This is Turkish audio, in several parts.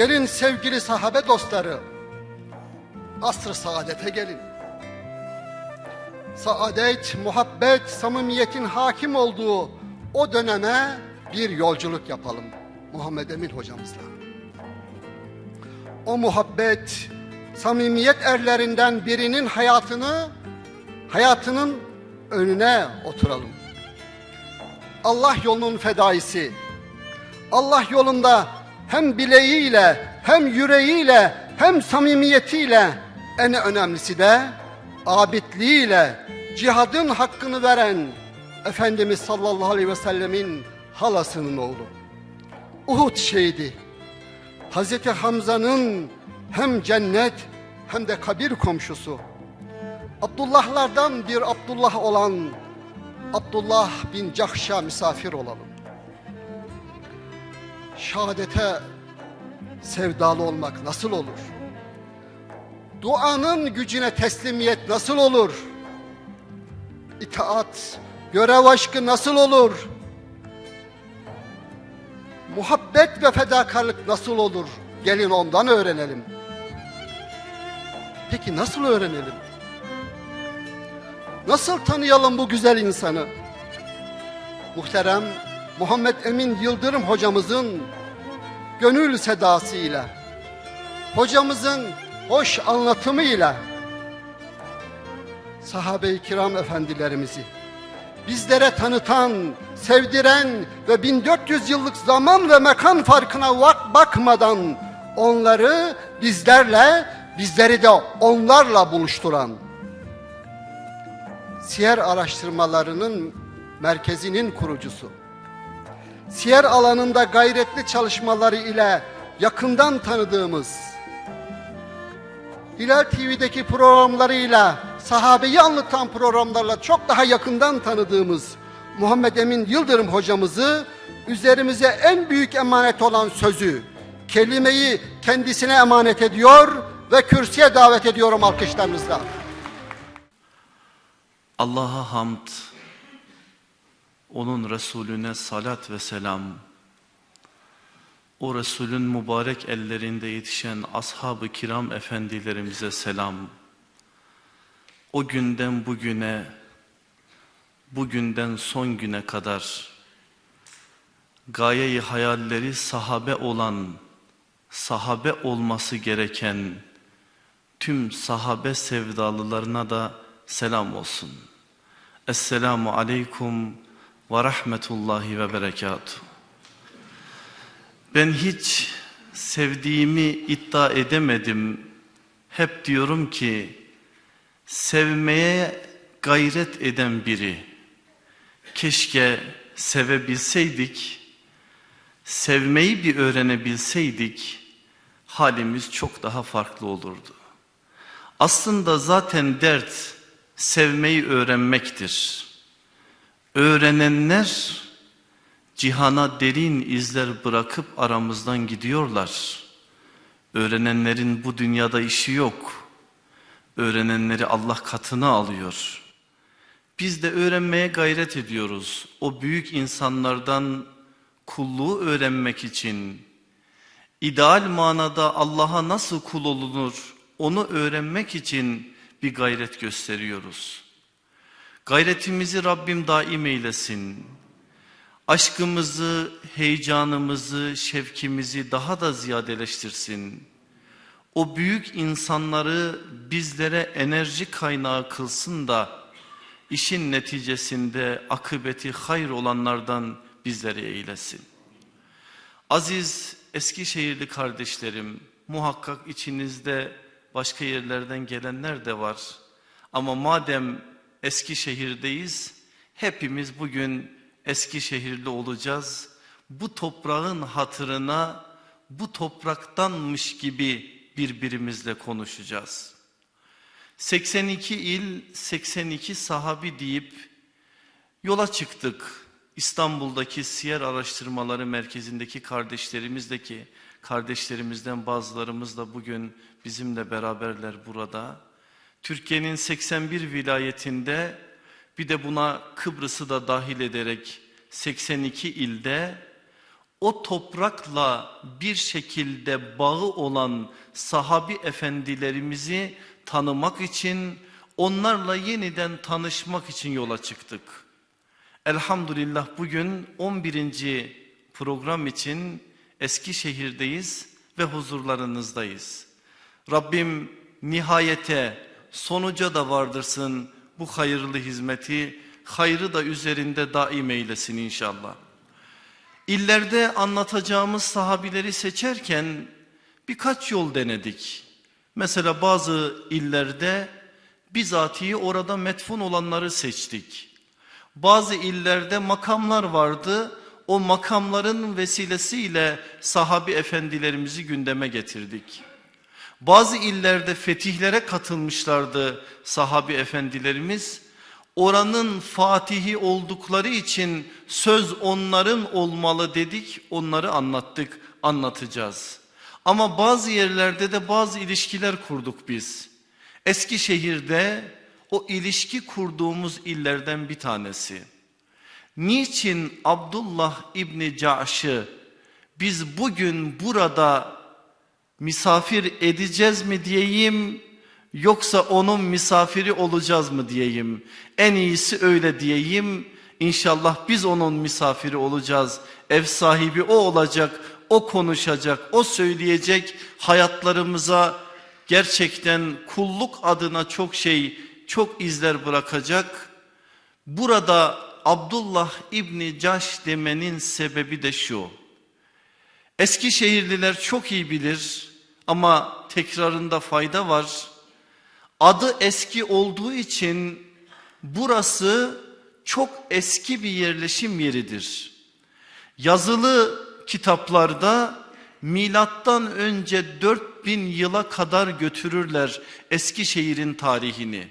Gelin sevgili sahabe dostları, asr-ı saadete gelin. Saadet, muhabbet, samimiyetin hakim olduğu o döneme bir yolculuk yapalım Muhammed Emin hocamızla. O muhabbet, samimiyet erlerinden birinin hayatını, hayatının önüne oturalım. Allah yolunun fedaisi, Allah yolunda hem bileğiyle, hem yüreğiyle, hem samimiyetiyle, en önemlisi de abidliğiyle cihadın hakkını veren Efendimiz sallallahu aleyhi ve sellemin halasının oğlu. Uhud şehidi. Hazreti Hamza'nın hem cennet hem de kabir komşusu. Abdullahlardan bir Abdullah olan Abdullah bin Cahş'a misafir olalım. Şehadete sevdalı olmak nasıl olur? Duanın gücüne teslimiyet nasıl olur? İtaat, görev aşkı nasıl olur? Muhabbet ve fedakarlık nasıl olur? Gelin ondan öğrenelim. Peki nasıl öğrenelim? Nasıl tanıyalım bu güzel insanı? Muhterem Muhammed Emin Yıldırım hocamızın gönül sedasıyla, hocamızın hoş anlatımıyla sahabe-i kiram efendilerimizi bizlere tanıtan, sevdiren ve 1400 yıllık zaman ve mekan farkına bakmadan onları bizlerle, bizleri de onlarla buluşturan siyer araştırmalarının merkezinin kurucusu. Siyer alanında gayretli çalışmaları ile yakından tanıdığımız, Hilal TV'deki programlarıyla, sahabeyi anlatan programlarla çok daha yakından tanıdığımız Muhammed Emin Yıldırım hocamızı üzerimize en büyük emanet olan sözü, kelimeyi kendisine emanet ediyor ve kürsüye davet ediyorum alkışlarınızla. Allah'a hamd, onun Resulüne salat ve selam, o Resulün mübarek ellerinde yetişen ashab-ı kiram efendilerimize selam, o günden bugüne, bugünden son güne kadar gayeyi hayalleri sahabe olan, sahabe olması gereken tüm sahabe sevdalılarına da selam olsun. Esselamu aleyküm ve rahmetullahi ve berekatuhu. Ben hiç sevdiğimi iddia edemedim. Hep diyorum ki sevmeye gayret eden biri. Keşke sevebilseydik, sevmeyi bir öğrenebilseydik halimiz çok daha farklı olurdu. Aslında zaten dert sevmeyi öğrenmektir. Öğrenenler cihana derin izler bırakıp aramızdan gidiyorlar. Öğrenenlerin bu dünyada işi yok. Öğrenenleri Allah katına alıyor. Biz de öğrenmeye gayret ediyoruz. O büyük insanlardan kulluğu öğrenmek için, ideal manada Allah'a nasıl kul olunur onu öğrenmek için bir gayret gösteriyoruz. Gayretimizi Rabbim daim eylesin. Aşkımızı, heyecanımızı, şevkimizi daha da ziyadeleştirsin. O büyük insanları bizlere enerji kaynağı kılsın da işin neticesinde akıbeti hayır olanlardan bizleri eylesin. Aziz Eskişehirli kardeşlerim muhakkak içinizde başka yerlerden gelenler de var. Ama madem Eskişehir'deyiz hepimiz bugün Eskişehirli olacağız. Bu toprağın hatırına bu topraktanmış gibi birbirimizle konuşacağız. 82 il 82 sahabi deyip yola çıktık. İstanbul'daki Siyer Araştırmaları Merkezi'ndeki kardeşlerimizdeki kardeşlerimizden bazılarımız da bugün bizimle beraberler burada. Türkiye'nin 81 vilayetinde bir de buna Kıbrıs'ı da dahil ederek 82 ilde o toprakla bir şekilde bağı olan sahabi efendilerimizi tanımak için onlarla yeniden tanışmak için yola çıktık. Elhamdülillah bugün 11. program için Eskişehir'deyiz ve huzurlarınızdayız. Rabbim nihayete sonuca da vardırsın bu hayırlı hizmeti, hayrı da üzerinde daim eylesin inşallah. İllerde anlatacağımız sahabileri seçerken birkaç yol denedik. Mesela bazı illerde bizatihi orada metfun olanları seçtik. Bazı illerde makamlar vardı. O makamların vesilesiyle sahabi efendilerimizi gündeme getirdik. Bazı illerde fetihlere katılmışlardı sahabi efendilerimiz. Oranın fatihi oldukları için söz onların olmalı dedik, onları anlattık, anlatacağız. Ama bazı yerlerde de bazı ilişkiler kurduk biz. Eskişehir'de o ilişki kurduğumuz illerden bir tanesi. Niçin Abdullah İbni Caş'ı biz bugün burada misafir edeceğiz mi diyeyim yoksa onun misafiri olacağız mı diyeyim. En iyisi öyle diyeyim. İnşallah biz onun misafiri olacağız. Ev sahibi o olacak, o konuşacak, o söyleyecek. Hayatlarımıza gerçekten kulluk adına çok şey, çok izler bırakacak. Burada Abdullah İbni Caş demenin sebebi de şu. Eskişehirliler çok iyi bilir ama tekrarında fayda var. Adı eski olduğu için burası çok eski bir yerleşim yeridir. Yazılı kitaplarda milattan önce 4000 yıla kadar götürürler Eskişehir'in tarihini.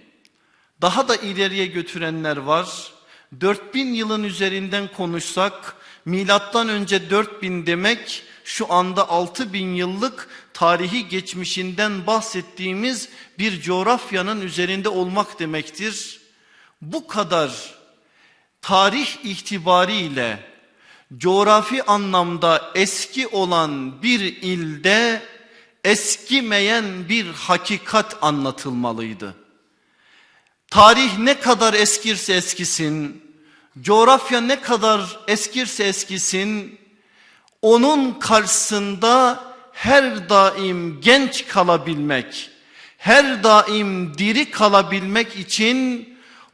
Daha da ileriye götürenler var. 4000 yılın üzerinden konuşsak milattan önce 4000 demek şu anda 6000 yıllık tarihi geçmişinden bahsettiğimiz bir coğrafyanın üzerinde olmak demektir. Bu kadar tarih itibariyle coğrafi anlamda eski olan bir ilde eskimeyen bir hakikat anlatılmalıydı. Tarih ne kadar eskirse eskisin, coğrafya ne kadar eskirse eskisin, onun karşısında her daim genç kalabilmek, her daim diri kalabilmek için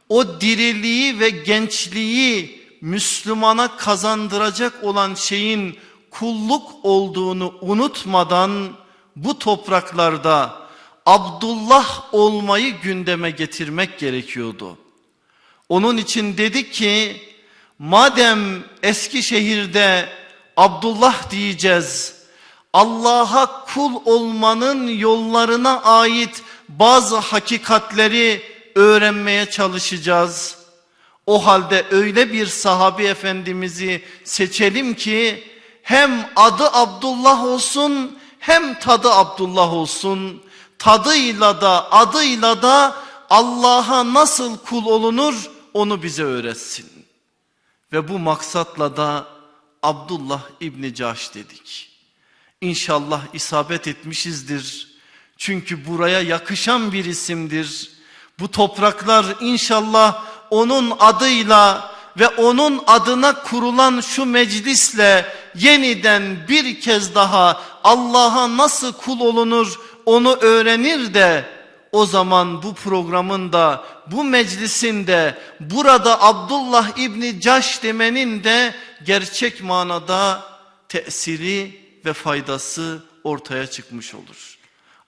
o diriliği ve gençliği Müslümana kazandıracak olan şeyin kulluk olduğunu unutmadan bu topraklarda Abdullah olmayı gündeme getirmek gerekiyordu. Onun için dedik ki madem Eskişehir'de Abdullah diyeceğiz. Allah'a kul olmanın yollarına ait bazı hakikatleri öğrenmeye çalışacağız. O halde öyle bir sahabi efendimizi seçelim ki hem adı Abdullah olsun hem tadı Abdullah olsun. Tadıyla da adıyla da Allah'a nasıl kul olunur onu bize öğretsin. Ve bu maksatla da Abdullah İbni Caş dedik. İnşallah isabet etmişizdir. Çünkü buraya yakışan bir isimdir. Bu topraklar inşallah onun adıyla ve onun adına kurulan şu meclisle yeniden bir kez daha Allah'a nasıl kul olunur onu öğrenir de o zaman bu programın da bu meclisin de burada Abdullah İbni Caş demenin de gerçek manada tesiri ve faydası ortaya çıkmış olur.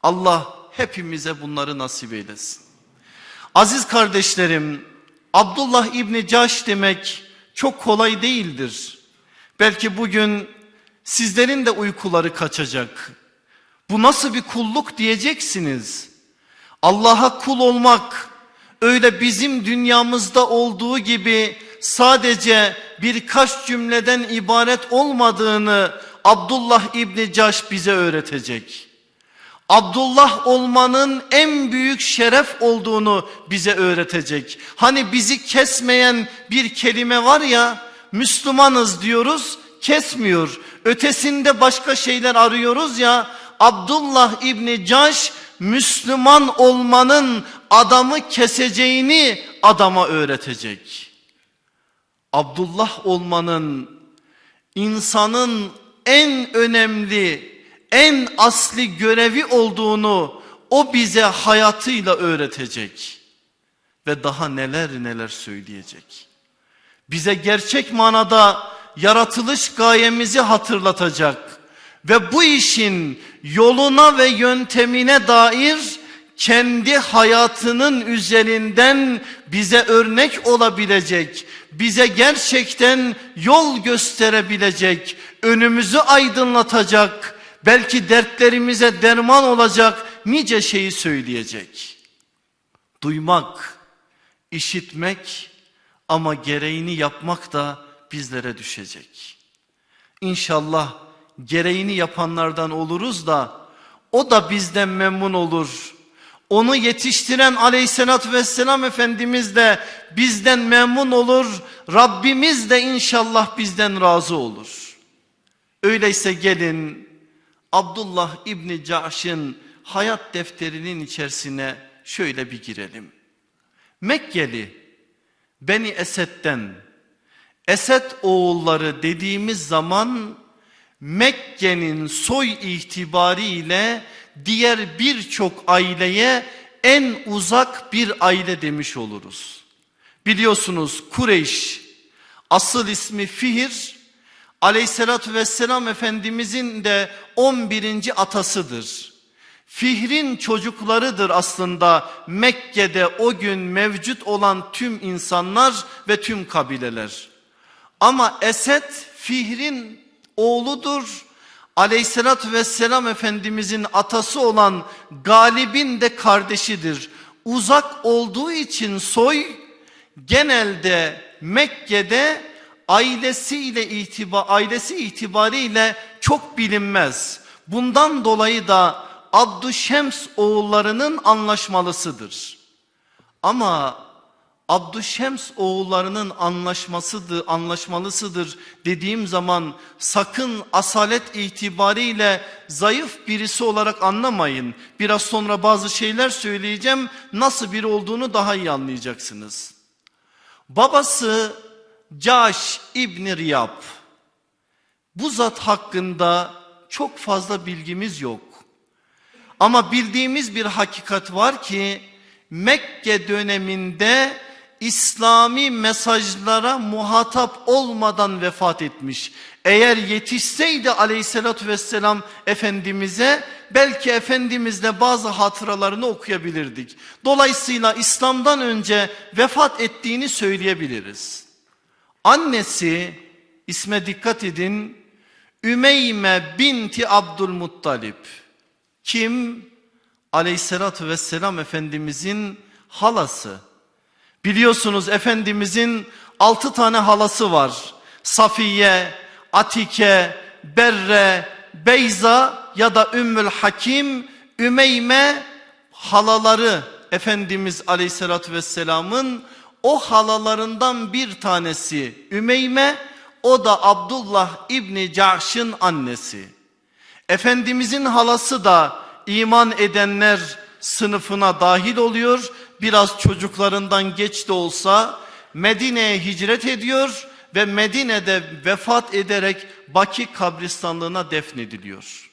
Allah hepimize bunları nasip eylesin. Aziz kardeşlerim Abdullah İbni Caş demek çok kolay değildir. Belki bugün sizlerin de uykuları kaçacak. Bu nasıl bir kulluk diyeceksiniz. Allah'a kul olmak öyle bizim dünyamızda olduğu gibi sadece birkaç cümleden ibaret olmadığını Abdullah İbni Caş bize öğretecek. Abdullah olmanın en büyük şeref olduğunu bize öğretecek. Hani bizi kesmeyen bir kelime var ya Müslümanız diyoruz kesmiyor. Ötesinde başka şeyler arıyoruz ya Abdullah İbni Caş Müslüman olmanın adamı keseceğini adama öğretecek. Abdullah olmanın insanın en önemli, en asli görevi olduğunu o bize hayatıyla öğretecek. Ve daha neler neler söyleyecek. Bize gerçek manada yaratılış gayemizi hatırlatacak. Ve bu işin yoluna ve yöntemine dair kendi hayatının üzerinden bize örnek olabilecek, bize gerçekten yol gösterebilecek, önümüzü aydınlatacak, belki dertlerimize derman olacak nice şeyi söyleyecek. Duymak, işitmek ama gereğini yapmak da bizlere düşecek. İnşallah gereğini yapanlardan oluruz da o da bizden memnun olur. Onu yetiştiren aleyhissalatü vesselam Efendimiz de bizden memnun olur. Rabbimiz de inşallah bizden razı olur. Öyleyse gelin Abdullah İbni Caş'ın hayat defterinin içerisine şöyle bir girelim. Mekkeli Beni Esed'den Esed oğulları dediğimiz zaman Mekke'nin soy itibariyle diğer birçok aileye en uzak bir aile demiş oluruz. Biliyorsunuz Kureyş asıl ismi Fihir aleyhissalatü vesselam efendimizin de 11. atasıdır. Fihrin çocuklarıdır aslında Mekke'de o gün mevcut olan tüm insanlar ve tüm kabileler. Ama Esed Fihrin oğludur. Aleyhissalatü vesselam Efendimizin atası olan Galib'in de kardeşidir. Uzak olduğu için soy genelde Mekke'de ailesiyle itibar ailesi itibariyle çok bilinmez. Bundan dolayı da Abdüşems oğullarının anlaşmalısıdır. Ama Abdüşems oğullarının anlaşmasıdır, anlaşmalısıdır dediğim zaman sakın asalet itibariyle zayıf birisi olarak anlamayın. Biraz sonra bazı şeyler söyleyeceğim. Nasıl biri olduğunu daha iyi anlayacaksınız. Babası Caş İbni Riyab. Bu zat hakkında çok fazla bilgimiz yok. Ama bildiğimiz bir hakikat var ki Mekke döneminde İslami mesajlara muhatap olmadan vefat etmiş. Eğer yetişseydi aleyhissalatü vesselam Efendimiz'e belki Efendimiz'le bazı hatıralarını okuyabilirdik. Dolayısıyla İslam'dan önce vefat ettiğini söyleyebiliriz. Annesi isme dikkat edin Ümeyme binti Abdülmuttalip. Kim? Aleyhissalatü vesselam Efendimizin halası. Biliyorsunuz Efendimizin altı tane halası var. Safiye, Atike, Berre, Beyza ya da Ümmül Hakim, Ümeyme halaları Efendimiz Aleyhisselatü Vesselam'ın o halalarından bir tanesi Ümeyme o da Abdullah İbni Caş'ın annesi. Efendimizin halası da iman edenler sınıfına dahil oluyor. Biraz çocuklarından geç de olsa Medine'ye hicret ediyor ve Medine'de vefat ederek Baki kabristanlığına defnediliyor.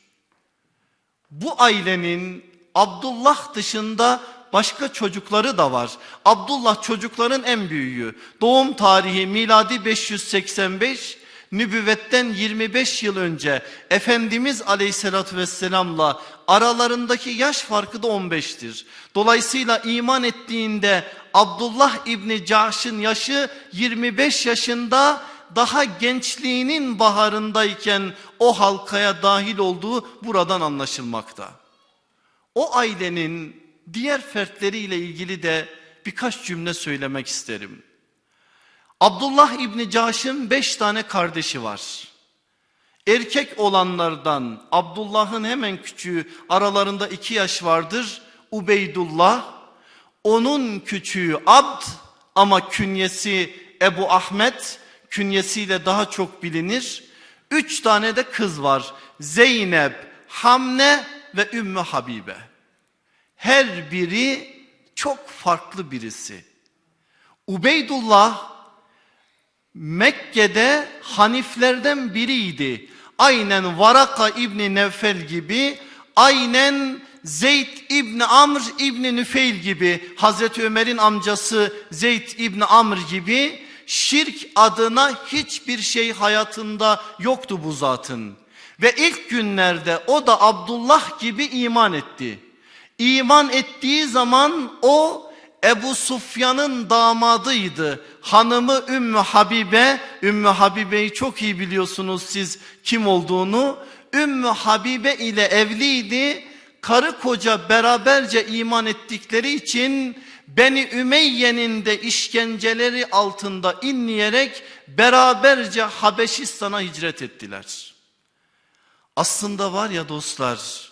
Bu ailenin Abdullah dışında başka çocukları da var. Abdullah çocukların en büyüğü. Doğum tarihi miladi 585, nübüvvetten 25 yıl önce Efendimiz aleyhissalatü vesselamla aralarındaki yaş farkı da 15'tir. Dolayısıyla iman ettiğinde Abdullah İbni Caş'ın yaşı 25 yaşında daha gençliğinin baharındayken o halkaya dahil olduğu buradan anlaşılmakta. O ailenin diğer fertleriyle ilgili de birkaç cümle söylemek isterim. Abdullah İbni Caş'ın beş tane kardeşi var. Erkek olanlardan Abdullah'ın hemen küçüğü aralarında iki yaş vardır. Ubeydullah. Onun küçüğü Abd ama künyesi Ebu Ahmet. Künyesiyle daha çok bilinir. Üç tane de kız var. Zeynep, Hamne ve Ümmü Habibe. Her biri çok farklı birisi. Ubeydullah Mekke'de Haniflerden biriydi. Aynen Varaka İbni Nevfel gibi, aynen Zeyd İbni Amr İbni Nüfeil gibi, Hazreti Ömer'in amcası Zeyd İbni Amr gibi şirk adına hiçbir şey hayatında yoktu bu zatın. Ve ilk günlerde o da Abdullah gibi iman etti. İman ettiği zaman o Ebu Sufyan'ın damadıydı. Hanımı Ümmü Habibe, Ümmü Habibe'yi çok iyi biliyorsunuz siz kim olduğunu. Ümmü Habibe ile evliydi. Karı koca beraberce iman ettikleri için Beni Ümeyye'nin de işkenceleri altında inleyerek beraberce Habeşistan'a hicret ettiler. Aslında var ya dostlar,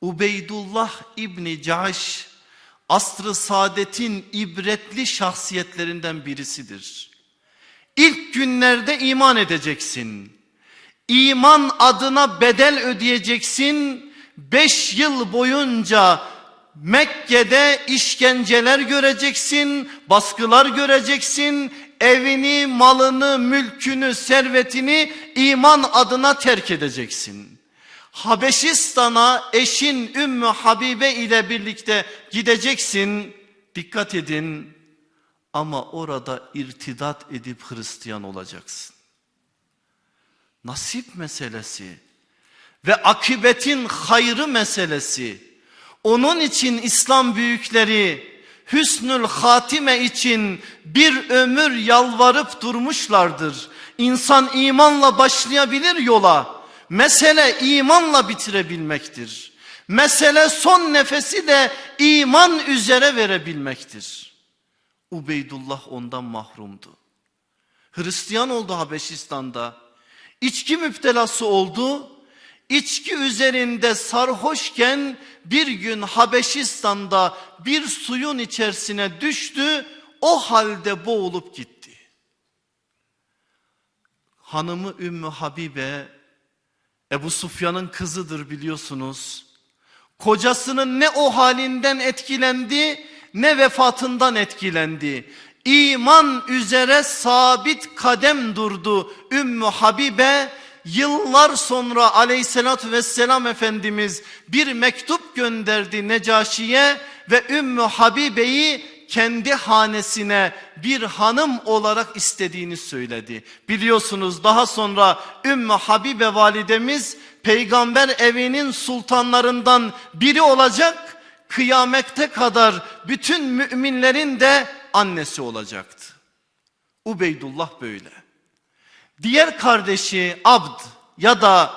Ubeydullah İbni Caş asr-ı saadetin ibretli şahsiyetlerinden birisidir. İlk günlerde iman edeceksin. İman adına bedel ödeyeceksin. Beş yıl boyunca Mekke'de işkenceler göreceksin, baskılar göreceksin, evini, malını, mülkünü, servetini iman adına terk edeceksin. Habeşistan'a eşin Ümmü Habibe ile birlikte gideceksin. Dikkat edin ama orada irtidat edip Hristiyan olacaksın. Nasip meselesi ve akıbetin hayrı meselesi. Onun için İslam büyükleri hüsnül hatime için bir ömür yalvarıp durmuşlardır. İnsan imanla başlayabilir yola. Mesele imanla bitirebilmektir. Mesele son nefesi de iman üzere verebilmektir. Ubeydullah ondan mahrumdu. Hristiyan oldu Habeşistan'da. İçki müptelası oldu. İçki üzerinde sarhoşken bir gün Habeşistan'da bir suyun içerisine düştü. O halde boğulup gitti. Hanımı Ümmü Habibe Ebu Sufyan'ın kızıdır biliyorsunuz. Kocasının ne o halinden etkilendi ne vefatından etkilendi. İman üzere sabit kadem durdu Ümmü Habibe. Yıllar sonra aleyhissalatü vesselam Efendimiz bir mektup gönderdi Necaşi'ye ve Ümmü Habibe'yi kendi hanesine bir hanım olarak istediğini söyledi. Biliyorsunuz daha sonra Ümmü Habibe validemiz peygamber evinin sultanlarından biri olacak. Kıyamette kadar bütün müminlerin de annesi olacaktı. Ubeydullah böyle. Diğer kardeşi Abd ya da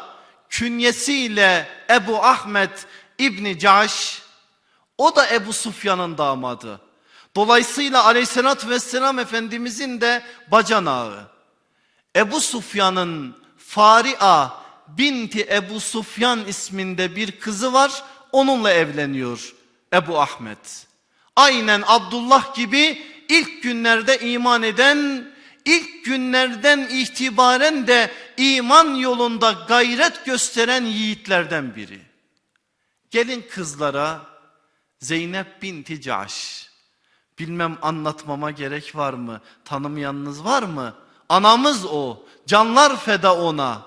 künyesiyle Ebu Ahmet İbni Caş o da Ebu Sufyan'ın damadı. Dolayısıyla aleyhissalatü vesselam Efendimizin de bacanağı. Ebu Sufyan'ın Faria binti Ebu Sufyan isminde bir kızı var. Onunla evleniyor Ebu Ahmet. Aynen Abdullah gibi ilk günlerde iman eden, ilk günlerden itibaren de iman yolunda gayret gösteren yiğitlerden biri. Gelin kızlara Zeynep binti Caş. Bilmem anlatmama gerek var mı? Tanımayanınız var mı? Anamız o. Canlar feda ona.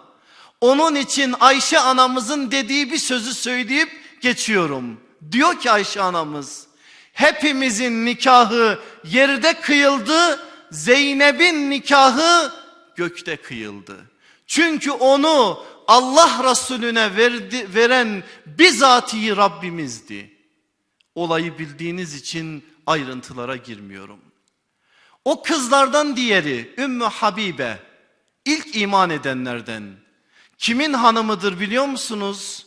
Onun için Ayşe anamızın dediği bir sözü söyleyip geçiyorum. Diyor ki Ayşe anamız hepimizin nikahı yerde kıyıldı. Zeynep'in nikahı gökte kıyıldı. Çünkü onu Allah Resulüne verdi, veren bizatihi Rabbimizdi. Olayı bildiğiniz için ayrıntılara girmiyorum. O kızlardan diğeri Ümmü Habibe ilk iman edenlerden. Kimin hanımıdır biliyor musunuz?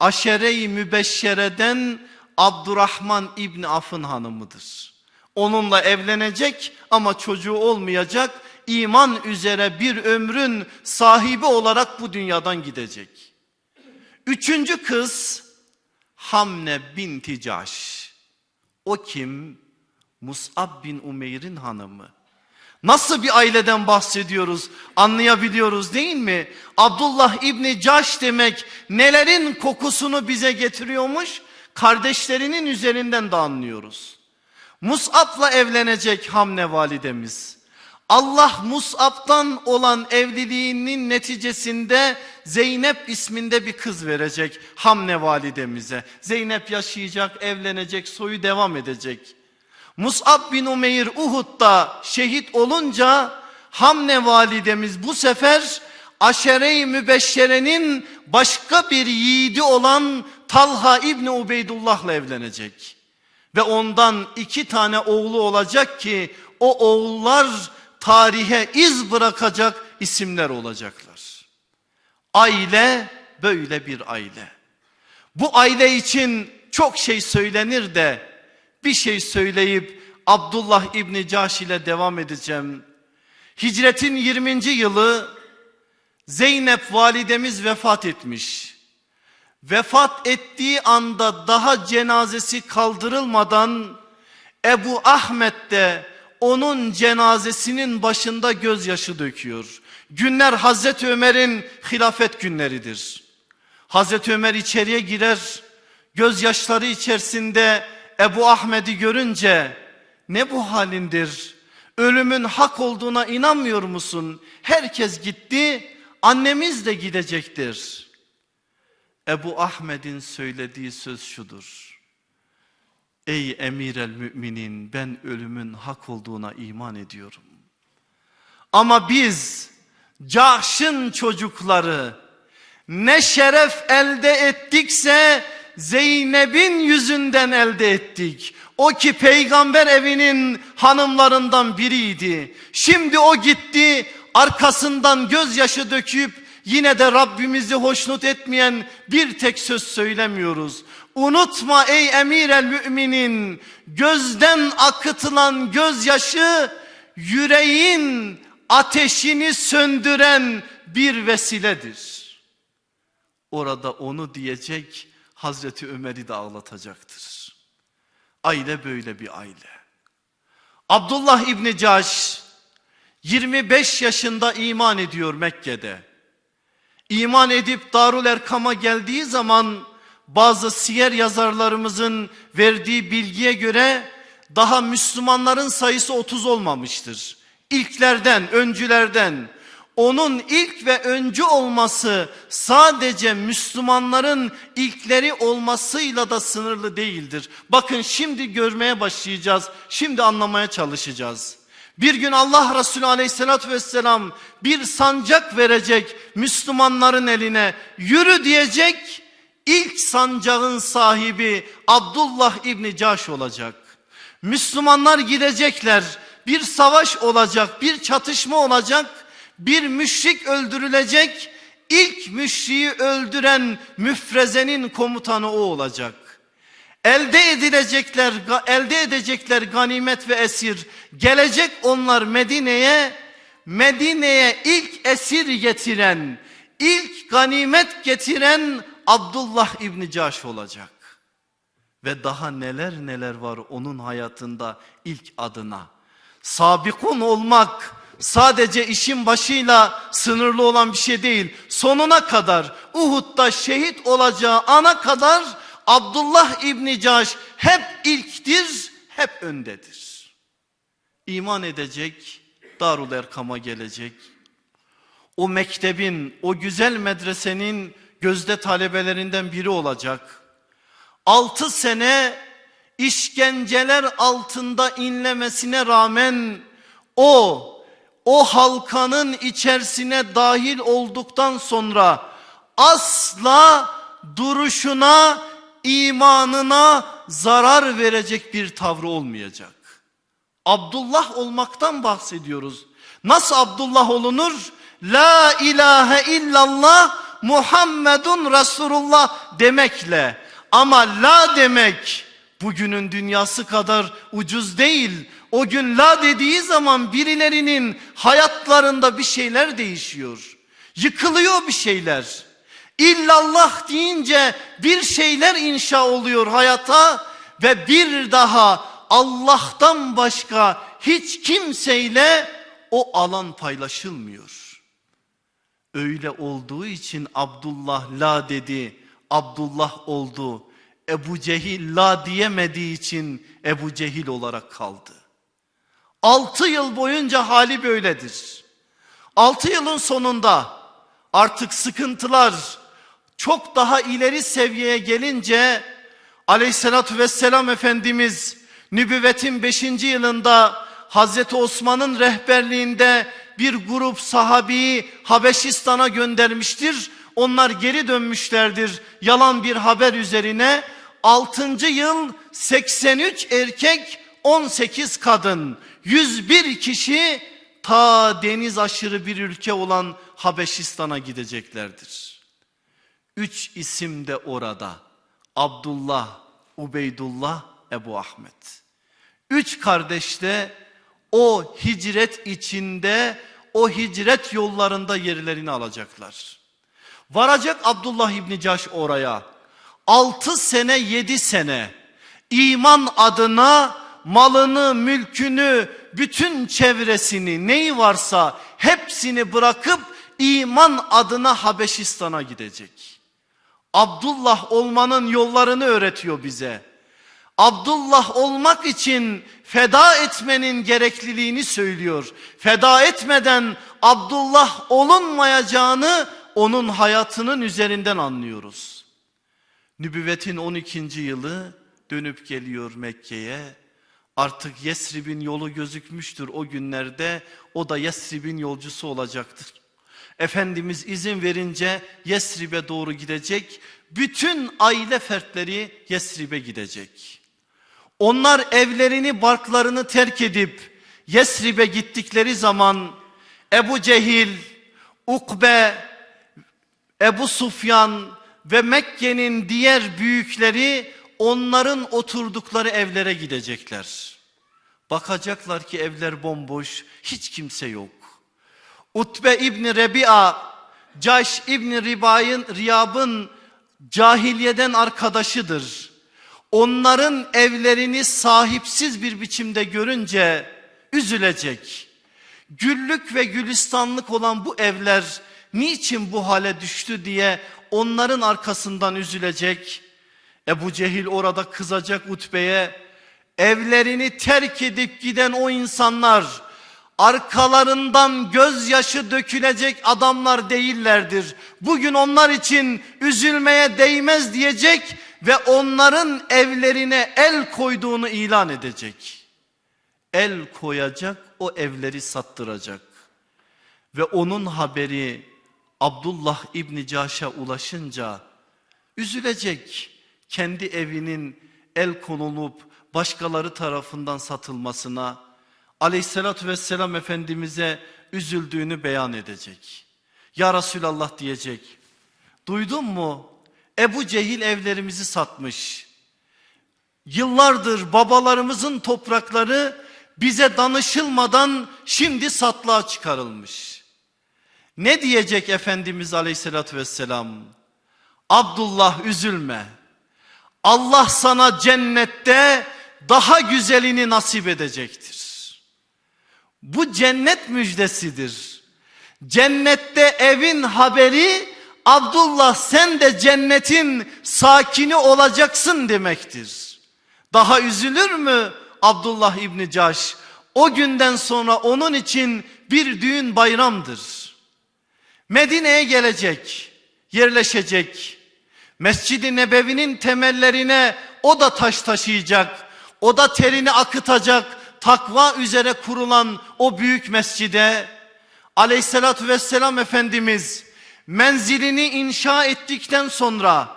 Aşere-i Mübeşşere'den Abdurrahman İbni Af'ın hanımıdır. Onunla evlenecek ama çocuğu olmayacak. iman üzere bir ömrün sahibi olarak bu dünyadan gidecek. Üçüncü kız Hamne binti Caş. O kim? Mus'ab bin Umeyr'in hanımı. Nasıl bir aileden bahsediyoruz anlayabiliyoruz değil mi? Abdullah İbni Caş demek nelerin kokusunu bize getiriyormuş? Kardeşlerinin üzerinden de anlıyoruz. Mus'ab'la evlenecek Hamne validemiz. Allah Mus'ab'tan olan evliliğinin neticesinde Zeynep isminde bir kız verecek Hamne validemize. Zeynep yaşayacak, evlenecek, soyu devam edecek. Mus'ab bin Umeyr Uhud'da şehit olunca Hamne validemiz bu sefer Aşere-i Mübeşşere'nin başka bir yiğidi olan Talha İbni Ubeydullah'la evlenecek. Ve ondan iki tane oğlu olacak ki o oğullar tarihe iz bırakacak isimler olacaklar. Aile böyle bir aile. Bu aile için çok şey söylenir de bir şey söyleyip Abdullah İbni Caş ile devam edeceğim. Hicretin 20. yılı Zeynep validemiz vefat etmiş. Vefat ettiği anda daha cenazesi kaldırılmadan Ebu Ahmet de onun cenazesinin başında gözyaşı döküyor. Günler Hazreti Ömer'in hilafet günleridir. Hazreti Ömer içeriye girer, gözyaşları içerisinde Ebu Ahmet'i görünce ne bu halindir? Ölümün hak olduğuna inanmıyor musun? Herkes gitti, annemiz de gidecektir. Ebu Ahmet'in söylediği söz şudur. Ey emir el müminin ben ölümün hak olduğuna iman ediyorum. Ama biz Cahş'ın çocukları ne şeref elde ettikse Zeynep'in yüzünden elde ettik. O ki peygamber evinin hanımlarından biriydi. Şimdi o gitti arkasından gözyaşı döküp yine de Rabbimizi hoşnut etmeyen bir tek söz söylemiyoruz. Unutma ey emir el müminin gözden akıtılan gözyaşı yüreğin ateşini söndüren bir vesiledir. Orada onu diyecek Hazreti Ömer'i de ağlatacaktır. Aile böyle bir aile. Abdullah İbni Caş 25 yaşında iman ediyor Mekke'de. İman edip Darul Erkam'a geldiği zaman bazı siyer yazarlarımızın verdiği bilgiye göre daha Müslümanların sayısı 30 olmamıştır. İlklerden, öncülerden onun ilk ve öncü olması sadece Müslümanların ilkleri olmasıyla da sınırlı değildir. Bakın şimdi görmeye başlayacağız. Şimdi anlamaya çalışacağız. Bir gün Allah Resulü aleyhissalatü vesselam bir sancak verecek Müslümanların eline. Yürü diyecek. İlk sancağın sahibi Abdullah İbni Caş olacak. Müslümanlar gidecekler. Bir savaş olacak, bir çatışma olacak bir müşrik öldürülecek. İlk müşriği öldüren müfrezenin komutanı o olacak. Elde edilecekler, elde edecekler ganimet ve esir. Gelecek onlar Medine'ye. Medine'ye ilk esir getiren, ilk ganimet getiren Abdullah İbni Caş olacak. Ve daha neler neler var onun hayatında ilk adına. Sabikun olmak, sadece işin başıyla sınırlı olan bir şey değil. Sonuna kadar Uhud'da şehit olacağı ana kadar Abdullah İbni Caş hep ilktir, hep öndedir. İman edecek, Darul Erkam'a gelecek. O mektebin, o güzel medresenin gözde talebelerinden biri olacak. Altı sene işkenceler altında inlemesine rağmen o o halkanın içerisine dahil olduktan sonra asla duruşuna, imanına zarar verecek bir tavrı olmayacak. Abdullah olmaktan bahsediyoruz. Nasıl Abdullah olunur? La ilahe illallah Muhammedun Resulullah demekle. Ama la demek bugünün dünyası kadar ucuz değil. O gün la dediği zaman birilerinin hayatlarında bir şeyler değişiyor. Yıkılıyor bir şeyler. İllallah deyince bir şeyler inşa oluyor hayata ve bir daha Allah'tan başka hiç kimseyle o alan paylaşılmıyor. Öyle olduğu için Abdullah la dedi, Abdullah oldu. Ebu Cehil la diyemediği için Ebu Cehil olarak kaldı. Altı yıl boyunca hali böyledir. Altı yılın sonunda artık sıkıntılar çok daha ileri seviyeye gelince aleyhissalatü vesselam Efendimiz nübüvvetin beşinci yılında Hazreti Osman'ın rehberliğinde bir grup sahabiyi Habeşistan'a göndermiştir. Onlar geri dönmüşlerdir yalan bir haber üzerine. 6. yıl 83 erkek 18 kadın 101 kişi ta deniz aşırı bir ülke olan Habeşistan'a gideceklerdir. Üç isim de orada. Abdullah, Ubeydullah, Ebu Ahmet. Üç kardeş de o hicret içinde, o hicret yollarında yerlerini alacaklar. Varacak Abdullah İbni Caş oraya. Altı sene, yedi sene iman adına malını, mülkünü, bütün çevresini, neyi varsa hepsini bırakıp iman adına Habeşistan'a gidecek. Abdullah olmanın yollarını öğretiyor bize. Abdullah olmak için feda etmenin gerekliliğini söylüyor. Feda etmeden Abdullah olunmayacağını onun hayatının üzerinden anlıyoruz. Nübüvvetin 12. yılı dönüp geliyor Mekke'ye. Artık Yesrib'in yolu gözükmüştür o günlerde. O da Yesrib'in yolcusu olacaktır. Efendimiz izin verince Yesrib'e doğru gidecek. Bütün aile fertleri Yesrib'e gidecek. Onlar evlerini barklarını terk edip Yesrib'e gittikleri zaman Ebu Cehil, Ukbe, Ebu Sufyan ve Mekke'nin diğer büyükleri onların oturdukları evlere gidecekler. Bakacaklar ki evler bomboş, hiç kimse yok. Utbe İbni Rebi'a, Caş İbni Ribay'ın, Riyab'ın cahiliyeden arkadaşıdır. Onların evlerini sahipsiz bir biçimde görünce üzülecek. Güllük ve gülistanlık olan bu evler niçin bu hale düştü diye onların arkasından üzülecek. Ebu Cehil orada kızacak Utbe'ye evlerini terk edip giden o insanlar arkalarından gözyaşı dökülecek adamlar değillerdir. Bugün onlar için üzülmeye değmez diyecek ve onların evlerine el koyduğunu ilan edecek. El koyacak o evleri sattıracak. Ve onun haberi Abdullah İbni Caş'a ulaşınca üzülecek kendi evinin el konulup başkaları tarafından satılmasına aleyhissalatü vesselam efendimize üzüldüğünü beyan edecek. Ya Resulallah diyecek duydun mu Ebu Cehil evlerimizi satmış. Yıllardır babalarımızın toprakları bize danışılmadan şimdi satlığa çıkarılmış. Ne diyecek Efendimiz aleyhissalatü vesselam? Abdullah üzülme. Allah sana cennette daha güzelini nasip edecektir. Bu cennet müjdesidir. Cennette evin haberi Abdullah sen de cennetin sakini olacaksın demektir. Daha üzülür mü Abdullah İbni Caş? O günden sonra onun için bir düğün bayramdır. Medine'ye gelecek, yerleşecek. Mescid-i Nebevi'nin temellerine o da taş taşıyacak. O da terini akıtacak. Takva üzere kurulan o büyük mescide aleyhissalatü vesselam Efendimiz menzilini inşa ettikten sonra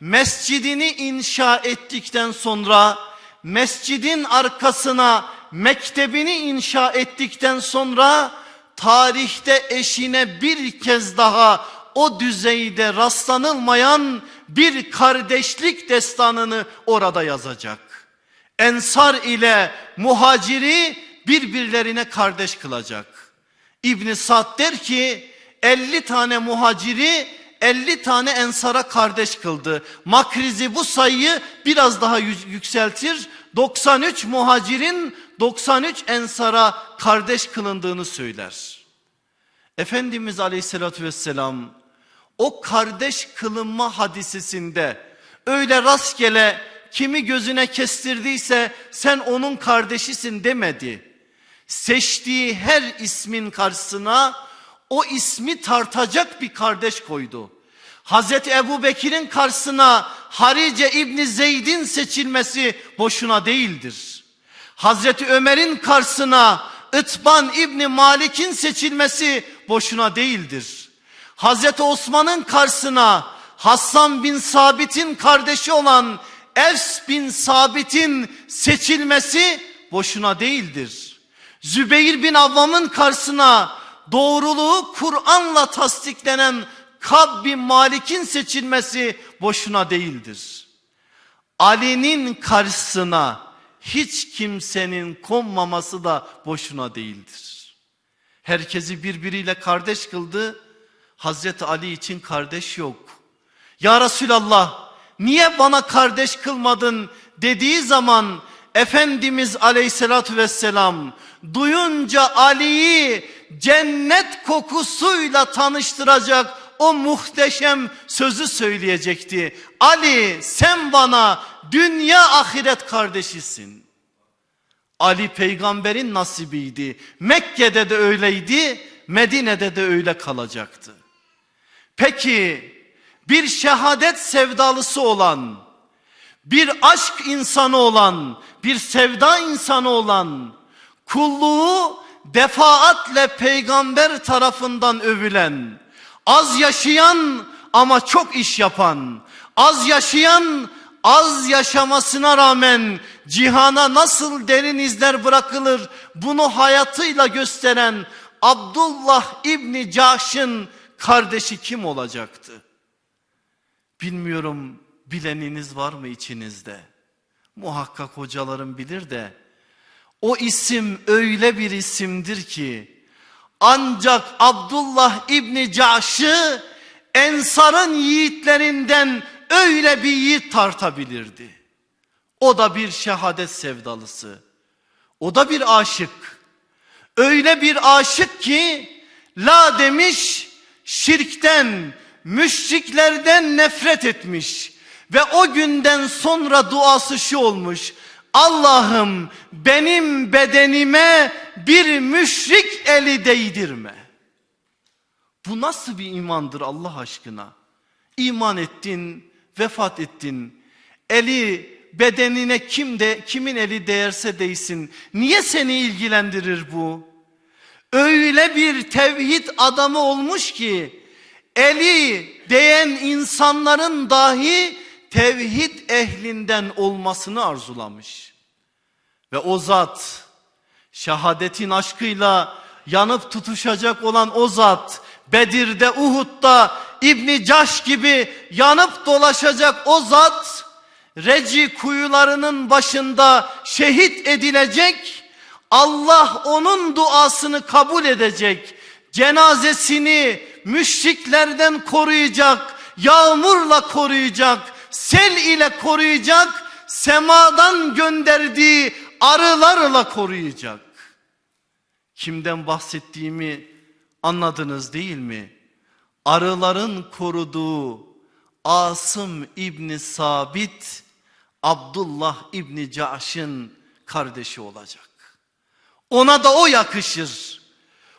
mescidini inşa ettikten sonra mescidin arkasına mektebini inşa ettikten sonra tarihte eşine bir kez daha o düzeyde rastlanılmayan bir kardeşlik destanını orada yazacak. ensar ile muhaciri birbirlerine kardeş kılacak. İbn Sad der ki 50 tane muhaciri 50 tane ensara kardeş kıldı. Makrizi bu sayıyı biraz daha yü- yükseltir. 93 muhacirin 93 ensara kardeş kılındığını söyler. Efendimiz Aleyhisselatü Vesselam o kardeş kılınma hadisesinde öyle rastgele kimi gözüne kestirdiyse sen onun kardeşisin demedi. Seçtiği her ismin karşısına o ismi tartacak bir kardeş koydu. Hazreti Ebu Bekir'in karşısına Harice İbni Zeyd'in seçilmesi boşuna değildir. Hazreti Ömer'in karşısına İtban İbni Malik'in seçilmesi boşuna değildir. Hazreti Osman'ın karşısına Hassan bin Sabit'in kardeşi olan Evs bin Sabit'in seçilmesi boşuna değildir. Zübeyir bin Avvam'ın karşısına doğruluğu Kur'an'la tasdiklenen Kab bin Malik'in seçilmesi boşuna değildir. Ali'nin karşısına hiç kimsenin konmaması da boşuna değildir. Herkesi birbiriyle kardeş kıldı. Hazreti Ali için kardeş yok. Ya Resulallah niye bana kardeş kılmadın dediği zaman Efendimiz aleyhissalatü vesselam duyunca Ali'yi cennet kokusuyla tanıştıracak o muhteşem sözü söyleyecekti. Ali sen bana dünya ahiret kardeşisin. Ali peygamberin nasibiydi. Mekke'de de öyleydi, Medine'de de öyle kalacaktı. Peki bir şehadet sevdalısı olan, bir aşk insanı olan, bir sevda insanı olan, kulluğu defaatle peygamber tarafından övülen, az yaşayan ama çok iş yapan, az yaşayan az yaşamasına rağmen cihana nasıl derin izler bırakılır bunu hayatıyla gösteren Abdullah İbni Caş'ın kardeşi kim olacaktı? Bilmiyorum bileniniz var mı içinizde? Muhakkak hocalarım bilir de o isim öyle bir isimdir ki ancak Abdullah İbni Caş'ı Ensar'ın yiğitlerinden öyle bir yiğit tartabilirdi. O da bir şehadet sevdalısı. O da bir aşık. Öyle bir aşık ki la demiş şirkten, müşriklerden nefret etmiş. Ve o günden sonra duası şu olmuş. Allah'ım benim bedenime bir müşrik eli değdirme. Bu nasıl bir imandır Allah aşkına? İman ettin, vefat ettin. Eli bedenine kim de kimin eli değerse değsin. Niye seni ilgilendirir bu? Öyle bir tevhid adamı olmuş ki eli değen insanların dahi tevhid ehlinden olmasını arzulamış. Ve o zat şehadetin aşkıyla yanıp tutuşacak olan o zat Bedir'de Uhud'da İbni Caş gibi yanıp dolaşacak o zat Reci kuyularının başında şehit edilecek Allah onun duasını kabul edecek cenazesini müşriklerden koruyacak yağmurla koruyacak sel ile koruyacak semadan gönderdiği arılarla koruyacak kimden bahsettiğimi anladınız değil mi? Arıların koruduğu Asım İbni Sabit Abdullah İbni Caş'ın kardeşi olacak. Ona da o yakışır.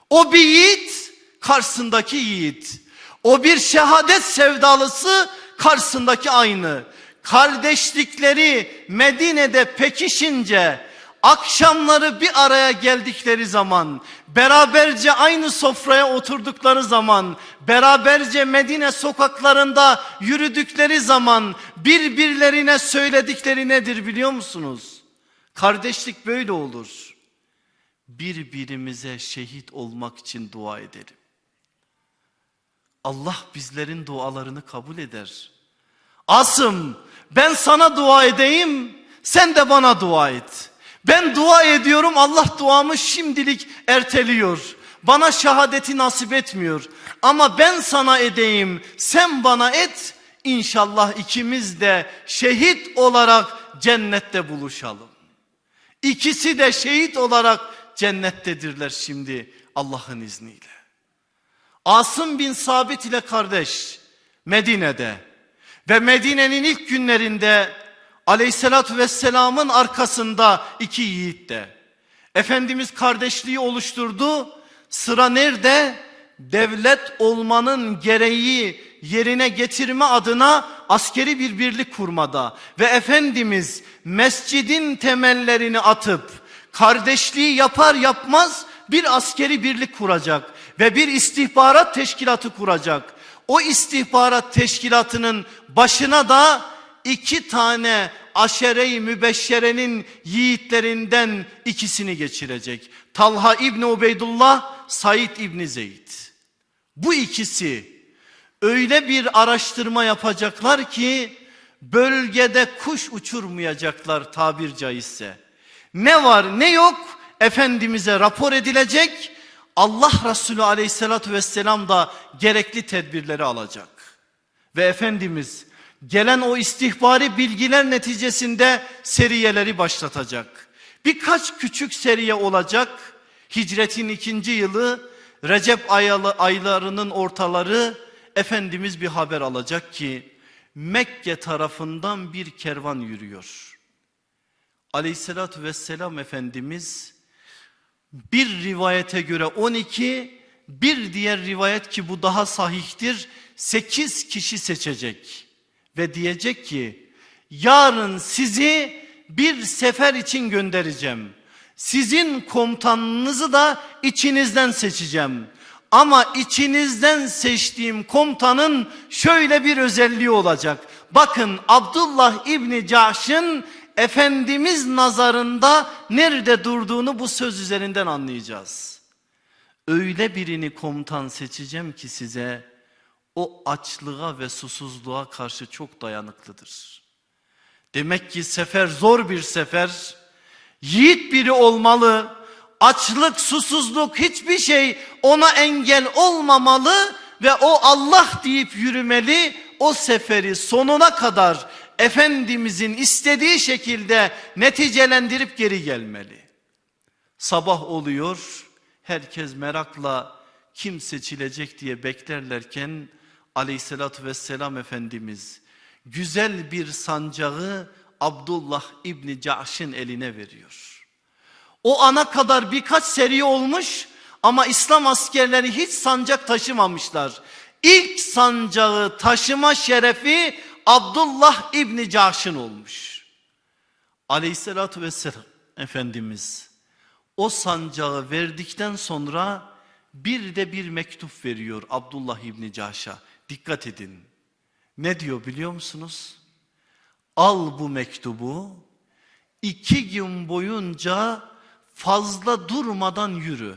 O bir yiğit karşısındaki yiğit. O bir şehadet sevdalısı karşısındaki aynı. Kardeşlikleri Medine'de pekişince akşamları bir araya geldikleri zaman, beraberce aynı sofraya oturdukları zaman, beraberce Medine sokaklarında yürüdükleri zaman birbirlerine söyledikleri nedir biliyor musunuz? Kardeşlik böyle olur. Birbirimize şehit olmak için dua edelim. Allah bizlerin dualarını kabul eder. Asım ben sana dua edeyim Sen de bana dua et. Ben dua ediyorum Allah duamı şimdilik erteliyor. Bana şehadeti nasip etmiyor. Ama ben sana edeyim, sen bana et. İnşallah ikimiz de şehit olarak cennette buluşalım. İkisi de şehit olarak cennettedirler şimdi Allah'ın izniyle. Asım bin Sabit ile kardeş Medine'de ve Medine'nin ilk günlerinde aleyhissalatü vesselamın arkasında iki yiğit de. Efendimiz kardeşliği oluşturdu. Sıra nerede? Devlet olmanın gereği yerine getirme adına askeri bir birlik kurmada. Ve Efendimiz mescidin temellerini atıp kardeşliği yapar yapmaz bir askeri birlik kuracak ve bir istihbarat teşkilatı kuracak. O istihbarat teşkilatının başına da iki tane aşere-i mübeşşerenin yiğitlerinden ikisini geçirecek. Talha İbni Ubeydullah, Said İbni Zeyd. Bu ikisi öyle bir araştırma yapacaklar ki bölgede kuş uçurmayacaklar tabir caizse. Ne var ne yok Efendimiz'e rapor edilecek. Allah Resulü aleyhissalatü vesselam da gerekli tedbirleri alacak. Ve Efendimiz gelen o istihbari bilgiler neticesinde seriyeleri başlatacak. Birkaç küçük seriye olacak. Hicretin ikinci yılı Recep aylarının ortaları Efendimiz bir haber alacak ki Mekke tarafından bir kervan yürüyor. Aleyhissalatü vesselam Efendimiz bir rivayete göre 12 bir diğer rivayet ki bu daha sahihtir 8 kişi seçecek ve diyecek ki yarın sizi bir sefer için göndereceğim. Sizin komutanınızı da içinizden seçeceğim. Ama içinizden seçtiğim komutanın şöyle bir özelliği olacak. Bakın Abdullah İbni Caş'ın Efendimiz nazarında nerede durduğunu bu söz üzerinden anlayacağız. Öyle birini komutan seçeceğim ki size o açlığa ve susuzluğa karşı çok dayanıklıdır. Demek ki sefer zor bir sefer. Yiğit biri olmalı. Açlık, susuzluk hiçbir şey ona engel olmamalı ve o Allah deyip yürümeli. O seferi sonuna kadar Efendimizin istediği şekilde neticelendirip geri gelmeli. Sabah oluyor, herkes merakla kim seçilecek diye beklerlerken aleyhissalatü vesselam Efendimiz güzel bir sancağı Abdullah İbni Caş'ın eline veriyor. O ana kadar birkaç seri olmuş ama İslam askerleri hiç sancak taşımamışlar. İlk sancağı taşıma şerefi Abdullah İbni Caş'ın olmuş. Aleyhissalatü vesselam Efendimiz o sancağı verdikten sonra bir de bir mektup veriyor Abdullah İbni Caş'a. Dikkat edin. Ne diyor biliyor musunuz? Al bu mektubu iki gün boyunca fazla durmadan yürü.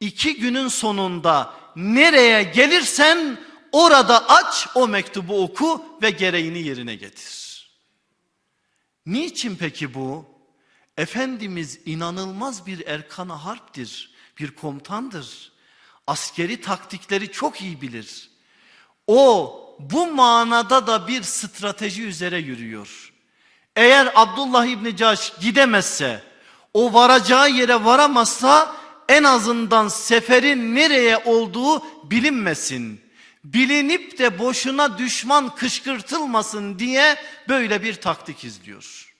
İki günün sonunda nereye gelirsen orada aç o mektubu oku ve gereğini yerine getir. Niçin peki bu? Efendimiz inanılmaz bir erkana harptir, bir komutandır. Askeri taktikleri çok iyi bilir. O bu manada da bir strateji üzere yürüyor. Eğer Abdullah İbni Caş gidemezse, o varacağı yere varamazsa en azından seferin nereye olduğu bilinmesin. Bilinip de boşuna düşman kışkırtılmasın diye böyle bir taktik izliyor.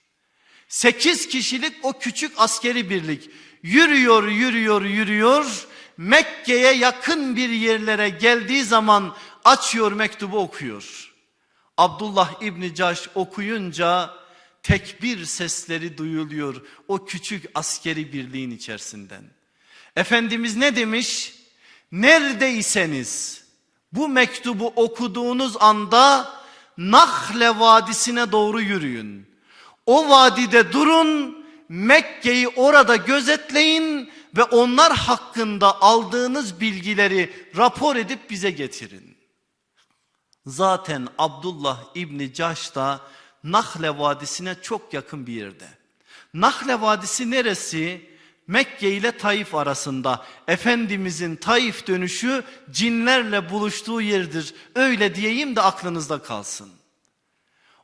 Sekiz kişilik o küçük askeri birlik yürüyor, yürüyor, yürüyor. Mekke'ye yakın bir yerlere geldiği zaman açıyor mektubu okuyor. Abdullah İbni Caş okuyunca tekbir sesleri duyuluyor o küçük askeri birliğin içerisinden. Efendimiz ne demiş? Neredeyseniz bu mektubu okuduğunuz anda Nahle Vadisi'ne doğru yürüyün. O vadide durun, Mekke'yi orada gözetleyin ve onlar hakkında aldığınız bilgileri rapor edip bize getirin. Zaten Abdullah İbni Caş da Nahle Vadisi'ne çok yakın bir yerde. Nahle Vadisi neresi? Mekke ile Taif arasında Efendimizin Taif dönüşü cinlerle buluştuğu yerdir. Öyle diyeyim de aklınızda kalsın.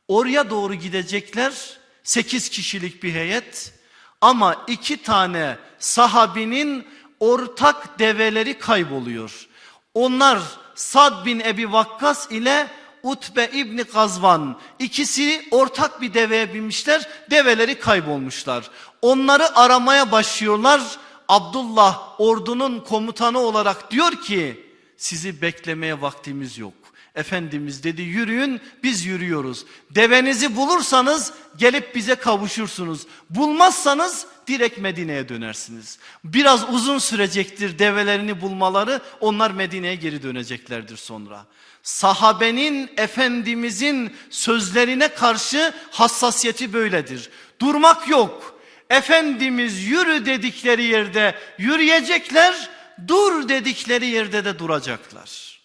Oraya doğru gidecekler 8 kişilik bir heyet ama iki tane sahabinin ortak develeri kayboluyor. Onlar Sad bin Ebi Vakkas ile Utbe İbni Gazvan ikisi ortak bir deveye binmişler develeri kaybolmuşlar. Onları aramaya başlıyorlar. Abdullah ordunun komutanı olarak diyor ki sizi beklemeye vaktimiz yok. Efendimiz dedi yürüyün biz yürüyoruz. Devenizi bulursanız gelip bize kavuşursunuz. Bulmazsanız direkt Medine'ye dönersiniz. Biraz uzun sürecektir develerini bulmaları onlar Medine'ye geri döneceklerdir sonra. Sahabenin Efendimizin sözlerine karşı hassasiyeti böyledir. Durmak yok. Efendimiz yürü dedikleri yerde yürüyecekler, dur dedikleri yerde de duracaklar.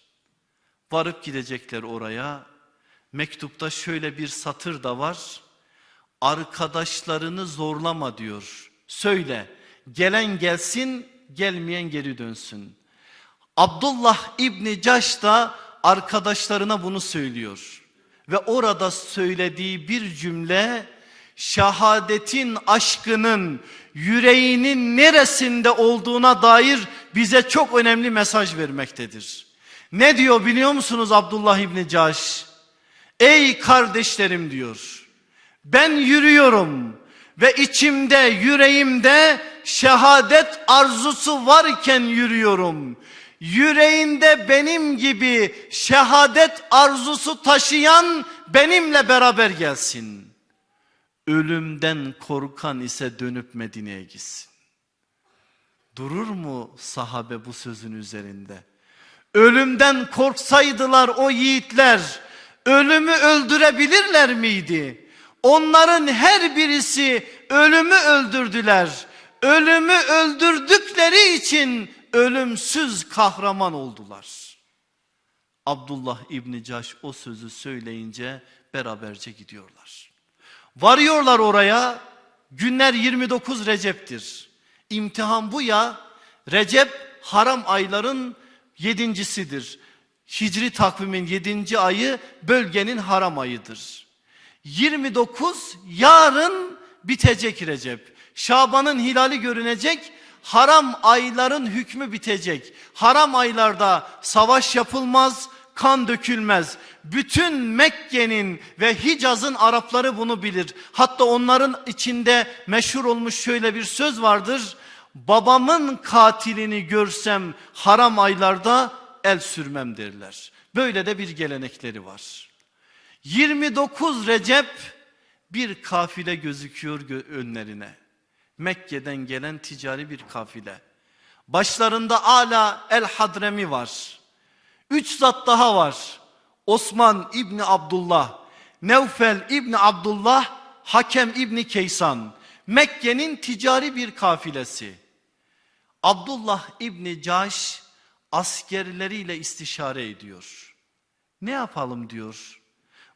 Varıp gidecekler oraya. Mektupta şöyle bir satır da var. Arkadaşlarını zorlama diyor. Söyle gelen gelsin gelmeyen geri dönsün. Abdullah İbni Caş da arkadaşlarına bunu söylüyor. Ve orada söylediği bir cümle şehadetin aşkının yüreğinin neresinde olduğuna dair bize çok önemli mesaj vermektedir. Ne diyor biliyor musunuz Abdullah İbni Caş? Ey kardeşlerim diyor. Ben yürüyorum ve içimde yüreğimde şehadet arzusu varken yürüyorum. Yüreğinde benim gibi şehadet arzusu taşıyan benimle beraber gelsin. Ölümden korkan ise dönüp Medine'ye gitsin. Durur mu sahabe bu sözün üzerinde? Ölümden korksaydılar o yiğitler ölümü öldürebilirler miydi? Onların her birisi ölümü öldürdüler. Ölümü öldürdükleri için ölümsüz kahraman oldular. Abdullah İbni Caş o sözü söyleyince beraberce gidiyorlar. Varıyorlar oraya günler 29 Recep'tir. İmtihan bu ya Recep haram ayların yedincisidir. Hicri takvimin yedinci ayı bölgenin haram ayıdır. 29 yarın bitecek Recep. Şaban'ın hilali görünecek. Haram ayların hükmü bitecek. Haram aylarda savaş yapılmaz, kan dökülmez. Bütün Mekke'nin ve Hicaz'ın Arapları bunu bilir. Hatta onların içinde meşhur olmuş şöyle bir söz vardır. Babamın katilini görsem haram aylarda el sürmem derler. Böyle de bir gelenekleri var. 29 Recep bir kafile gözüküyor önlerine. Mekke'den gelen ticari bir kafile. Başlarında Ala El Hadremi var. Üç zat daha var. Osman İbni Abdullah, Nevfel İbni Abdullah, Hakem İbni Keysan. Mekke'nin ticari bir kafilesi. Abdullah İbni Caş askerleriyle istişare ediyor. Ne yapalım diyor.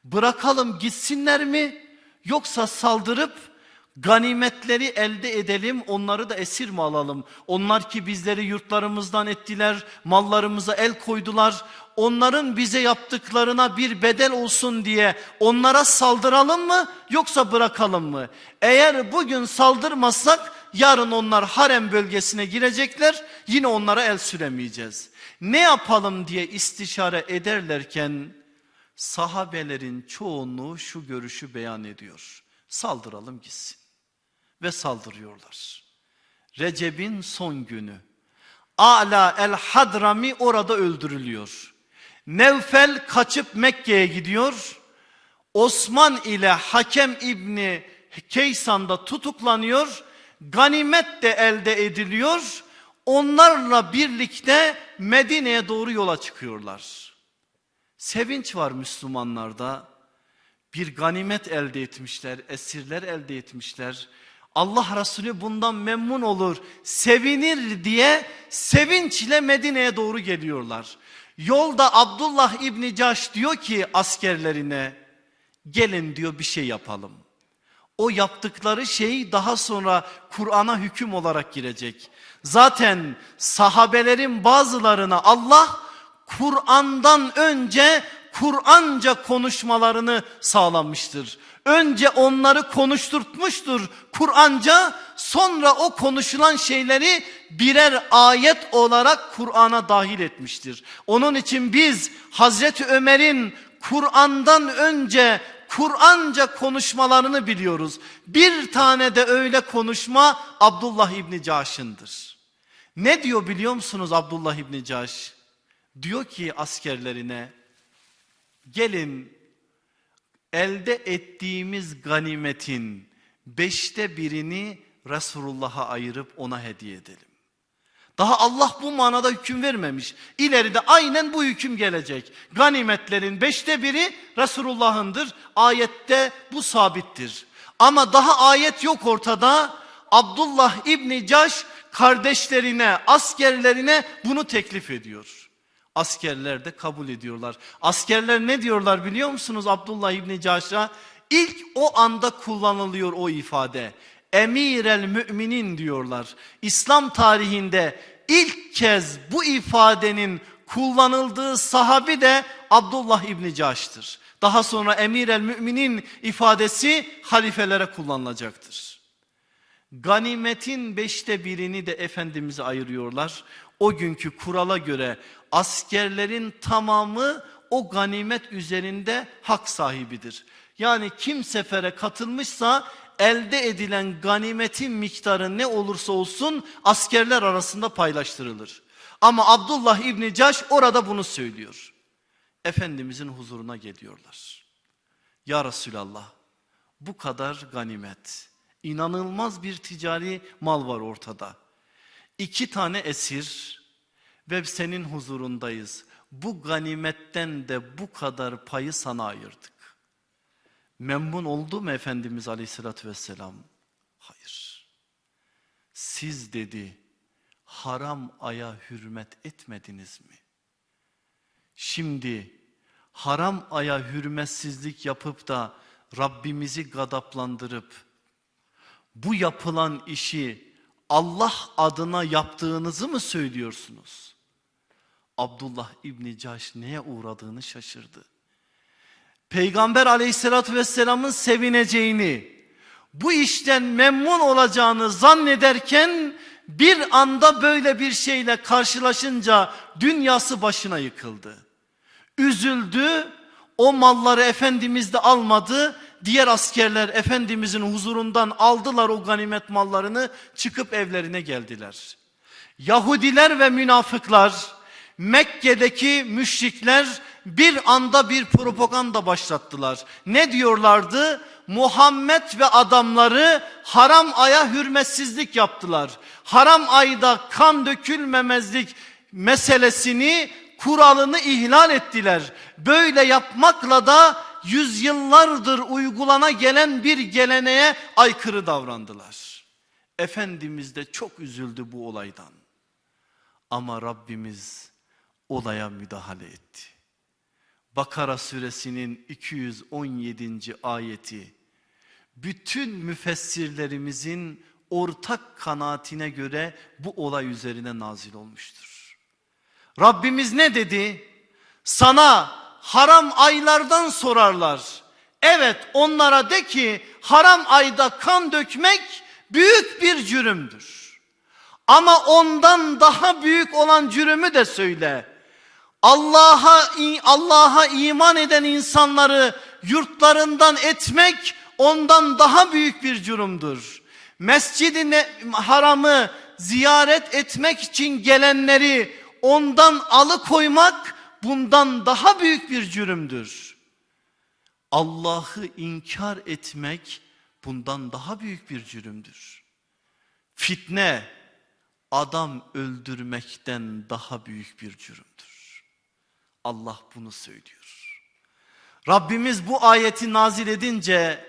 Bırakalım gitsinler mi yoksa saldırıp ganimetleri elde edelim onları da esir mi alalım? Onlar ki bizleri yurtlarımızdan ettiler mallarımıza el koydular. Onların bize yaptıklarına bir bedel olsun diye onlara saldıralım mı yoksa bırakalım mı? Eğer bugün saldırmazsak yarın onlar harem bölgesine girecekler yine onlara el süremeyeceğiz. Ne yapalım diye istişare ederlerken sahabelerin çoğunluğu şu görüşü beyan ediyor. Saldıralım gitsin. Ve saldırıyorlar. Recep'in son günü. Ala el Hadrami orada öldürülüyor. Nevfel kaçıp Mekke'ye gidiyor. Osman ile Hakem İbni Keysan'da tutuklanıyor. Ganimet de elde ediliyor. Onlarla birlikte Medine'ye doğru yola çıkıyorlar. Sevinç var Müslümanlarda. Bir ganimet elde etmişler, esirler elde etmişler. Allah Resulü bundan memnun olur, sevinir diye sevinçle Medine'ye doğru geliyorlar. Yolda Abdullah İbni Caş diyor ki askerlerine gelin diyor bir şey yapalım. O yaptıkları şey daha sonra Kur'an'a hüküm olarak girecek. Zaten sahabelerin bazılarına Allah Kur'an'dan önce Kur'anca konuşmalarını sağlamıştır. Önce onları konuşturtmuştur Kur'anca sonra o konuşulan şeyleri birer ayet olarak Kur'an'a dahil etmiştir. Onun için biz Hazreti Ömer'in Kur'an'dan önce Kur'anca konuşmalarını biliyoruz. Bir tane de öyle konuşma Abdullah İbni Caş'ındır. Ne diyor biliyor musunuz Abdullah İbni Caş? Diyor ki askerlerine gelin elde ettiğimiz ganimetin beşte birini Resulullah'a ayırıp ona hediye edelim. Daha Allah bu manada hüküm vermemiş. İleride aynen bu hüküm gelecek. Ganimetlerin beşte biri Resulullah'ındır. Ayette bu sabittir. Ama daha ayet yok ortada. Abdullah İbni Caş kardeşlerine, askerlerine bunu teklif ediyor. Askerler de kabul ediyorlar. Askerler ne diyorlar biliyor musunuz Abdullah İbni Caş'a? İlk o anda kullanılıyor o ifade. Emir el müminin diyorlar. İslam tarihinde ilk kez bu ifadenin kullanıldığı sahabi de Abdullah İbni Caş'tır. Daha sonra emir el müminin ifadesi halifelere kullanılacaktır. Ganimetin beşte birini de Efendimiz'e ayırıyorlar. O günkü kurala göre askerlerin tamamı o ganimet üzerinde hak sahibidir. Yani kim sefere katılmışsa elde edilen ganimetin miktarı ne olursa olsun askerler arasında paylaştırılır. Ama Abdullah İbni Caş orada bunu söylüyor. Efendimizin huzuruna geliyorlar. Ya Resulallah bu kadar ganimet inanılmaz bir ticari mal var ortada. İki tane esir ve senin huzurundayız. Bu ganimetten de bu kadar payı sana ayırdık. Memnun oldu mu Efendimiz Aleyhisselatü Vesselam? Hayır. Siz dedi haram aya hürmet etmediniz mi? Şimdi haram aya hürmetsizlik yapıp da Rabbimizi gadaplandırıp bu yapılan işi Allah adına yaptığınızı mı söylüyorsunuz? Abdullah İbni Caş neye uğradığını şaşırdı. Peygamber aleyhissalatü vesselamın sevineceğini, bu işten memnun olacağını zannederken bir anda böyle bir şeyle karşılaşınca dünyası başına yıkıldı. Üzüldü, o malları Efendimiz de almadı. Diğer askerler Efendimizin huzurundan aldılar o ganimet mallarını çıkıp evlerine geldiler. Yahudiler ve münafıklar Mekke'deki müşrikler bir anda bir propaganda başlattılar. Ne diyorlardı? Muhammed ve adamları haram aya hürmetsizlik yaptılar. Haram ayda kan dökülmemezlik meselesini kuralını ihlal ettiler. Böyle yapmakla da yüzyıllardır uygulana gelen bir geleneğe aykırı davrandılar. Efendimiz de çok üzüldü bu olaydan. Ama Rabbimiz olaya müdahale etti. Bakara suresinin 217. ayeti bütün müfessirlerimizin ortak kanaatine göre bu olay üzerine nazil olmuştur. Rabbimiz ne dedi? Sana haram aylardan sorarlar. Evet onlara de ki haram ayda kan dökmek büyük bir cürümdür. Ama ondan daha büyük olan cürümü de söyle. Allah'a Allah'a iman eden insanları yurtlarından etmek ondan daha büyük bir cürümdür. Mescid-i Haram'ı ziyaret etmek için gelenleri ondan alıkoymak bundan daha büyük bir cürümdür. Allah'ı inkar etmek bundan daha büyük bir cürümdür. Fitne adam öldürmekten daha büyük bir cürümdür. Allah bunu söylüyor. Rabbimiz bu ayeti nazil edince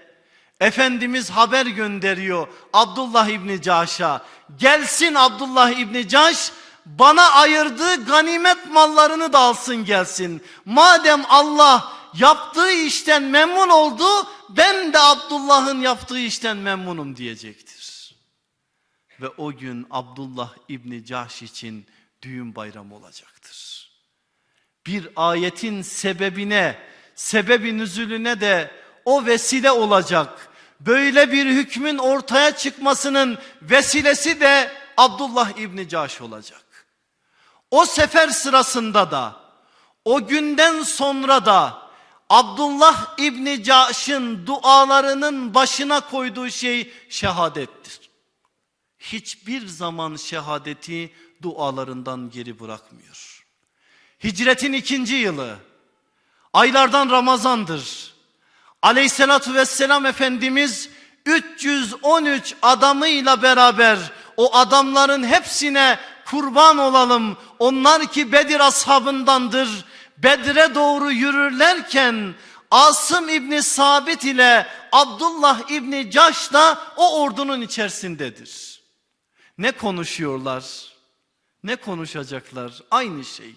Efendimiz haber gönderiyor Abdullah İbni Caş'a. Gelsin Abdullah İbni Caş bana ayırdığı ganimet mallarını da alsın gelsin. Madem Allah yaptığı işten memnun oldu. Ben de Abdullah'ın yaptığı işten memnunum diyecektir. Ve o gün Abdullah İbni Cahş için düğün bayramı olacaktır. Bir ayetin sebebine, sebebi nüzulüne de o vesile olacak. Böyle bir hükmün ortaya çıkmasının vesilesi de Abdullah İbni Cahş olacak. O sefer sırasında da o günden sonra da Abdullah İbni Caş'ın dualarının başına koyduğu şey şehadettir. Hiçbir zaman şehadeti dualarından geri bırakmıyor. Hicretin ikinci yılı aylardan Ramazan'dır. Aleyhissalatü vesselam Efendimiz 313 adamıyla beraber o adamların hepsine kurban olalım. Onlar ki Bedir ashabındandır. Bedre doğru yürürlerken Asım İbni Sabit ile Abdullah İbni Caş da o ordunun içerisindedir. Ne konuşuyorlar? Ne konuşacaklar? Aynı şey.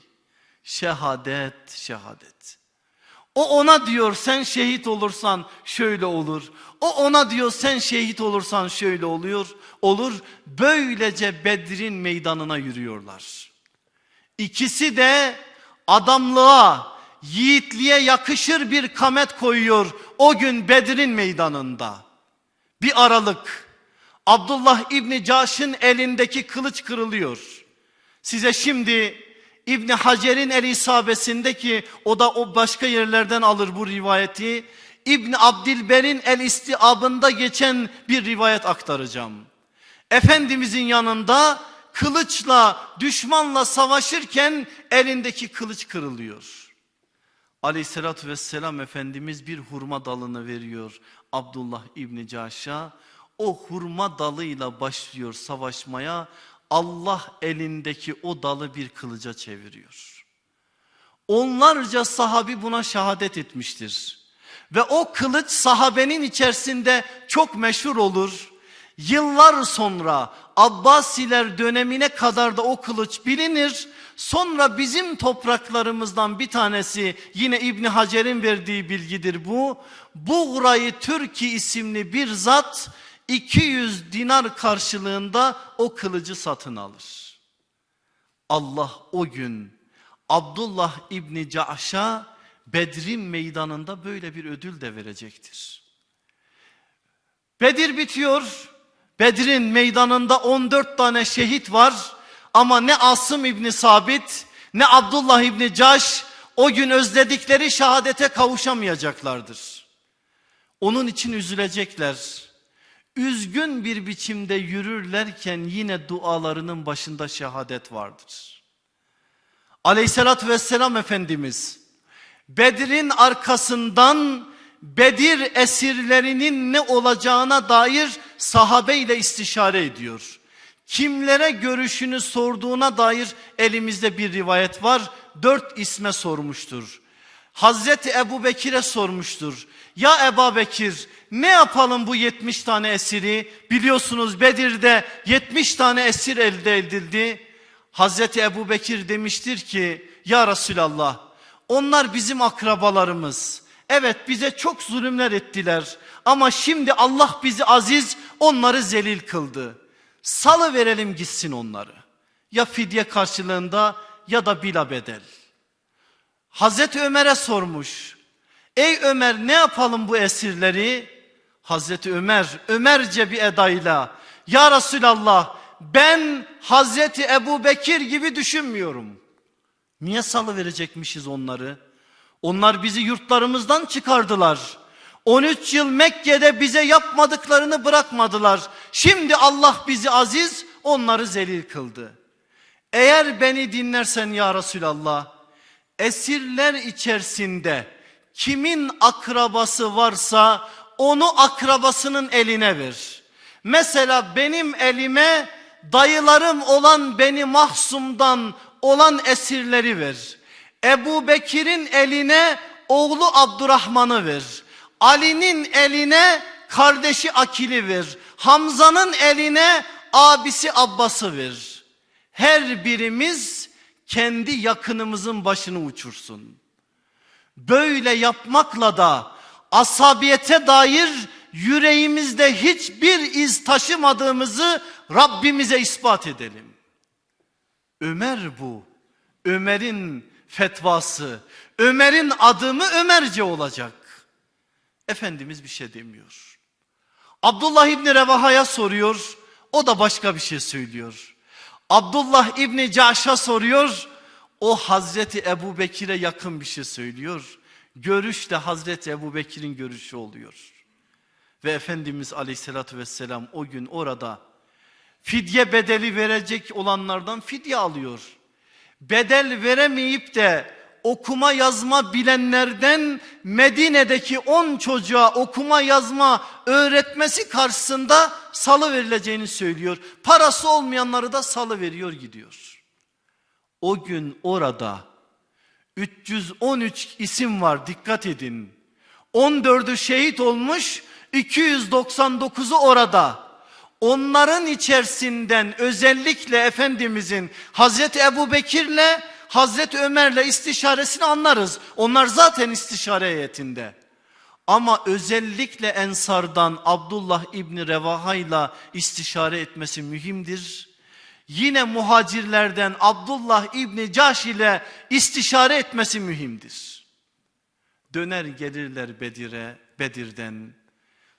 Şehadet, şehadet. O ona diyor sen şehit olursan şöyle olur. O ona diyor sen şehit olursan şöyle oluyor. Olur. Böylece Bedir'in meydanına yürüyorlar. İkisi de adamlığa, yiğitliğe yakışır bir kamet koyuyor o gün Bedir'in meydanında. Bir aralık Abdullah İbni Caş'ın elindeki kılıç kırılıyor. Size şimdi İbni Hacer'in el isabesindeki o da o başka yerlerden alır bu rivayeti. İbni Abdilber'in el istiabında geçen bir rivayet aktaracağım. Efendimizin yanında kılıçla düşmanla savaşırken elindeki kılıç kırılıyor. Aleyhissalatü vesselam Efendimiz bir hurma dalını veriyor Abdullah İbni Caş'a. O hurma dalıyla başlıyor savaşmaya. Allah elindeki o dalı bir kılıca çeviriyor. Onlarca sahabi buna şehadet etmiştir. Ve o kılıç sahabenin içerisinde çok meşhur olur. Yıllar sonra Abbasiler dönemine kadar da o kılıç bilinir. Sonra bizim topraklarımızdan bir tanesi yine İbni Hacer'in verdiği bilgidir bu. Buğra'yı Türki isimli bir zat 200 dinar karşılığında o kılıcı satın alır. Allah o gün Abdullah İbni Caş'a Bedir'in meydanında böyle bir ödül de verecektir. Bedir bitiyor. Bedir'in meydanında 14 tane şehit var. Ama ne Asım İbni Sabit ne Abdullah İbni Caş o gün özledikleri şehadete kavuşamayacaklardır. Onun için üzülecekler. Üzgün bir biçimde yürürlerken yine dualarının başında şehadet vardır. Aleyhissalatü vesselam Efendimiz Bedir'in arkasından Bedir esirlerinin ne olacağına dair sahabeyle istişare ediyor. Kimlere görüşünü sorduğuna dair elimizde bir rivayet var. Dört isme sormuştur. Hazreti Ebu Bekir'e sormuştur. Ya Ebu Bekir ne yapalım bu 70 tane esiri? Biliyorsunuz Bedir'de 70 tane esir elde edildi. Hazreti Ebu Bekir demiştir ki ya Resulallah onlar bizim akrabalarımız. Evet bize çok zulümler ettiler ama şimdi Allah bizi aziz onları zelil kıldı. Salı verelim gitsin onları. Ya fidye karşılığında ya da bila bedel. Hazreti Ömer'e sormuş. Ey Ömer ne yapalım bu esirleri? Hazreti Ömer Ömerce bir edayla ya Resulallah ben Hazreti Ebu Bekir gibi düşünmüyorum. Niye salı verecekmişiz onları? Onlar bizi yurtlarımızdan çıkardılar. 13 yıl Mekke'de bize yapmadıklarını bırakmadılar. Şimdi Allah bizi aziz onları zelil kıldı. Eğer beni dinlersen ya Resulallah esirler içerisinde kimin akrabası varsa onu akrabasının eline ver. Mesela benim elime dayılarım olan beni mahsumdan olan esirleri ver. Ebu Bekir'in eline oğlu Abdurrahman'ı ver. Ali'nin eline kardeşi Akil'i ver. Hamza'nın eline abisi Abbas'ı ver. Her birimiz kendi yakınımızın başını uçursun. Böyle yapmakla da asabiyete dair yüreğimizde hiçbir iz taşımadığımızı Rabbimize ispat edelim. Ömer bu. Ömer'in fetvası. Ömer'in adımı Ömerce olacak. Efendimiz bir şey demiyor. Abdullah İbni Revaha'ya soruyor. O da başka bir şey söylüyor. Abdullah İbni Caş'a soruyor. O Hazreti Ebu Bekir'e yakın bir şey söylüyor. Görüş de Hazreti Ebu Bekir'in görüşü oluyor. Ve Efendimiz Aleyhisselatü Vesselam o gün orada fidye bedeli verecek olanlardan fidye alıyor. Bedel veremeyip de okuma yazma bilenlerden Medine'deki 10 çocuğa okuma yazma öğretmesi karşısında salı verileceğini söylüyor. Parası olmayanları da salı veriyor gidiyor. O gün orada 313 isim var dikkat edin. 14'ü şehit olmuş 299'u orada. Onların içerisinden özellikle Efendimizin Hazreti Ebu Bekir'le Hazreti Ömer'le istişaresini anlarız. Onlar zaten istişare heyetinde. Ama özellikle Ensardan Abdullah İbni Revaha'yla istişare etmesi mühimdir. Yine muhacirlerden Abdullah İbni Caş ile istişare etmesi mühimdir. Döner gelirler Bedir'e, Bedir'den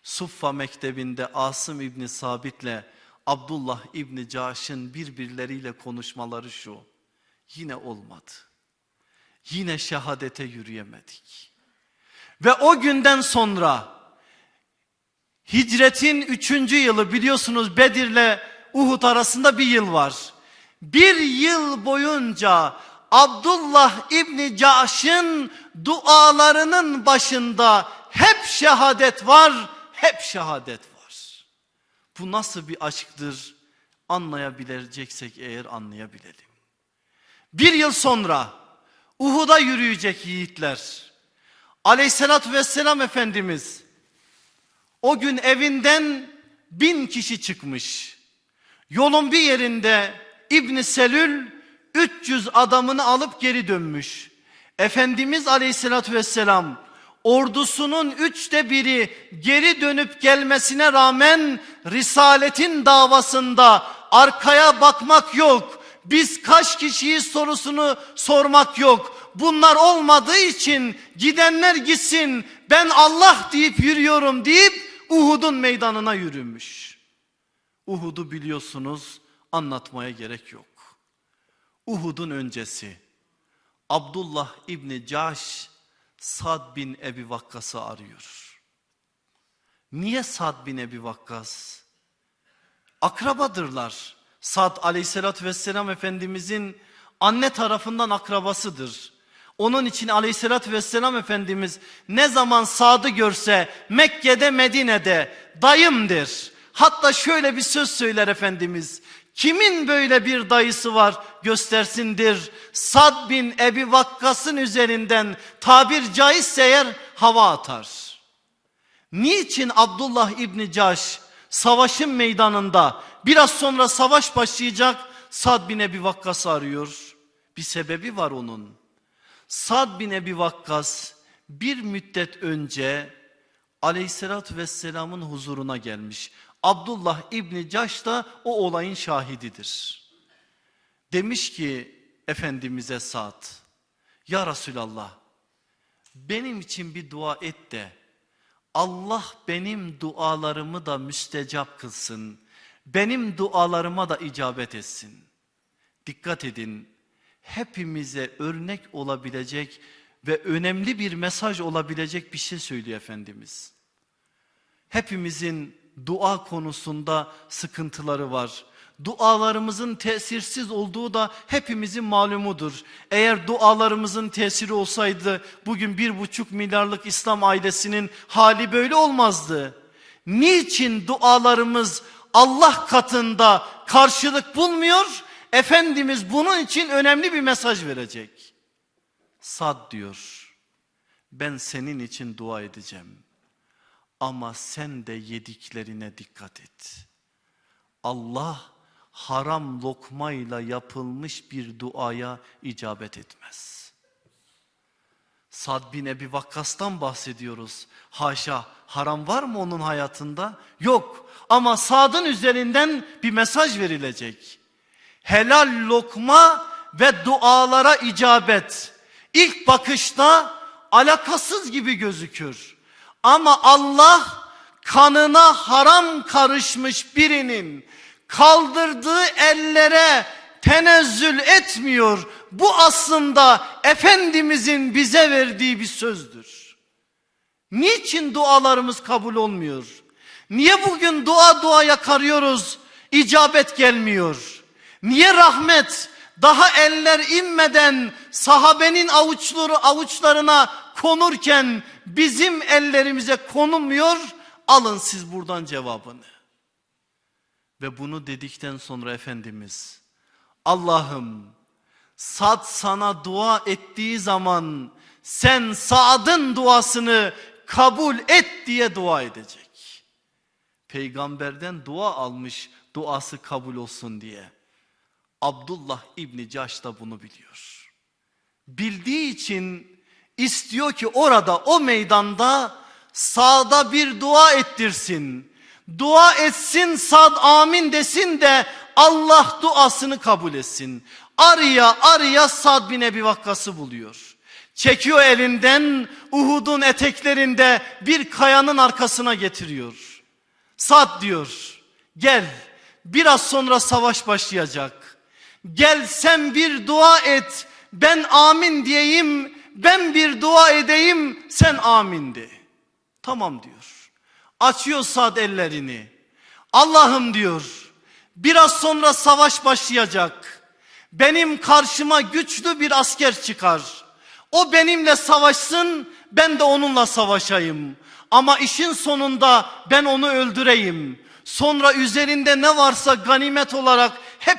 Suffa mektebinde Asım İbni Sabit'le Abdullah İbni Caş'ın birbirleriyle konuşmaları şu. Yine olmadı. Yine şehadete yürüyemedik. Ve o günden sonra hicretin üçüncü yılı biliyorsunuz Bedir'le Uhud arasında bir yıl var. Bir yıl boyunca Abdullah İbni Caş'ın dualarının başında hep şehadet var, hep şehadet var. Bu nasıl bir aşktır anlayabileceksek eğer anlayabilelim. Bir yıl sonra Uhud'a yürüyecek yiğitler. Aleyhissalatü vesselam Efendimiz o gün evinden bin kişi çıkmış. Yolun bir yerinde İbn Selül 300 adamını alıp geri dönmüş. Efendimiz Aleyhissalatü vesselam ordusunun üçte biri geri dönüp gelmesine rağmen Risaletin davasında arkaya bakmak yok. Biz kaç kişiyi sorusunu sormak yok. Bunlar olmadığı için gidenler gitsin ben Allah deyip yürüyorum deyip Uhud'un meydanına yürümüş. Uhud'u biliyorsunuz anlatmaya gerek yok. Uhud'un öncesi Abdullah İbni Caş Sad bin Ebi Vakkas'ı arıyor. Niye Sad bin Ebi Vakkas? Akrabadırlar. Sad aleyhissalatü vesselam Efendimizin anne tarafından akrabasıdır. Onun için aleyhissalatü vesselam Efendimiz ne zaman Sad'ı görse Mekke'de Medine'de dayımdır. Hatta şöyle bir söz söyler Efendimiz. Kimin böyle bir dayısı var göstersindir. Sad bin Ebi Vakkas'ın üzerinden tabir caizse eğer hava atar. Niçin Abdullah İbni Caş savaşın meydanında biraz sonra savaş başlayacak Sad bin Ebi Vakkas'ı arıyor. Bir sebebi var onun. Sad bin Ebi Vakkas bir müddet önce aleyhissalatü vesselamın huzuruna gelmiş. Abdullah İbni Caş da o olayın şahididir. Demiş ki Efendimiz'e Sad, Ya Resulallah benim için bir dua et de Allah benim dualarımı da müstecap kılsın. Benim dualarıma da icabet etsin. Dikkat edin hepimize örnek olabilecek ve önemli bir mesaj olabilecek bir şey söylüyor Efendimiz. Hepimizin dua konusunda sıkıntıları var. Dualarımızın tesirsiz olduğu da hepimizin malumudur. Eğer dualarımızın tesiri olsaydı bugün bir buçuk milyarlık İslam ailesinin hali böyle olmazdı. Niçin dualarımız Allah katında karşılık bulmuyor? Efendimiz bunun için önemli bir mesaj verecek. Sad diyor ben senin için dua edeceğim. Ama sen de yediklerine dikkat et. Allah haram lokmayla yapılmış bir duaya icabet etmez. Sad bin Ebi Vakkas'tan bahsediyoruz. Haşa haram var mı onun hayatında? Yok ama Sad'ın üzerinden bir mesaj verilecek. Helal lokma ve dualara icabet. İlk bakışta alakasız gibi gözükür. Ama Allah kanına haram karışmış birinin kaldırdığı ellere tenezzül etmiyor. Bu aslında Efendimizin bize verdiği bir sözdür. Niçin dualarımız kabul olmuyor? Niye bugün dua dua yakarıyoruz, icabet gelmiyor? Niye rahmet daha eller inmeden sahabenin avuçları avuçlarına konurken bizim ellerimize konulmuyor? Alın siz buradan cevabını. Ve bunu dedikten sonra Efendimiz Allah'ım Sad sana dua ettiği zaman sen Sad'ın duasını kabul et diye dua edecek. Peygamberden dua almış duası kabul olsun diye. Abdullah İbni Caş da bunu biliyor. Bildiği için istiyor ki orada o meydanda Sad'a bir dua ettirsin. Dua etsin Sad amin desin de Allah duasını kabul etsin. Arıya arıya Sad bin Ebi Vakkas'ı buluyor. Çekiyor elinden Uhud'un eteklerinde bir kayanın arkasına getiriyor. Sad diyor gel biraz sonra savaş başlayacak. Gel sen bir dua et ben amin diyeyim ben bir dua edeyim sen amin de. Tamam diyor. Açıyor Sad ellerini. Allah'ım diyor biraz sonra savaş başlayacak. Benim karşıma güçlü bir asker çıkar. O benimle savaşsın ben de onunla savaşayım. Ama işin sonunda ben onu öldüreyim. Sonra üzerinde ne varsa ganimet olarak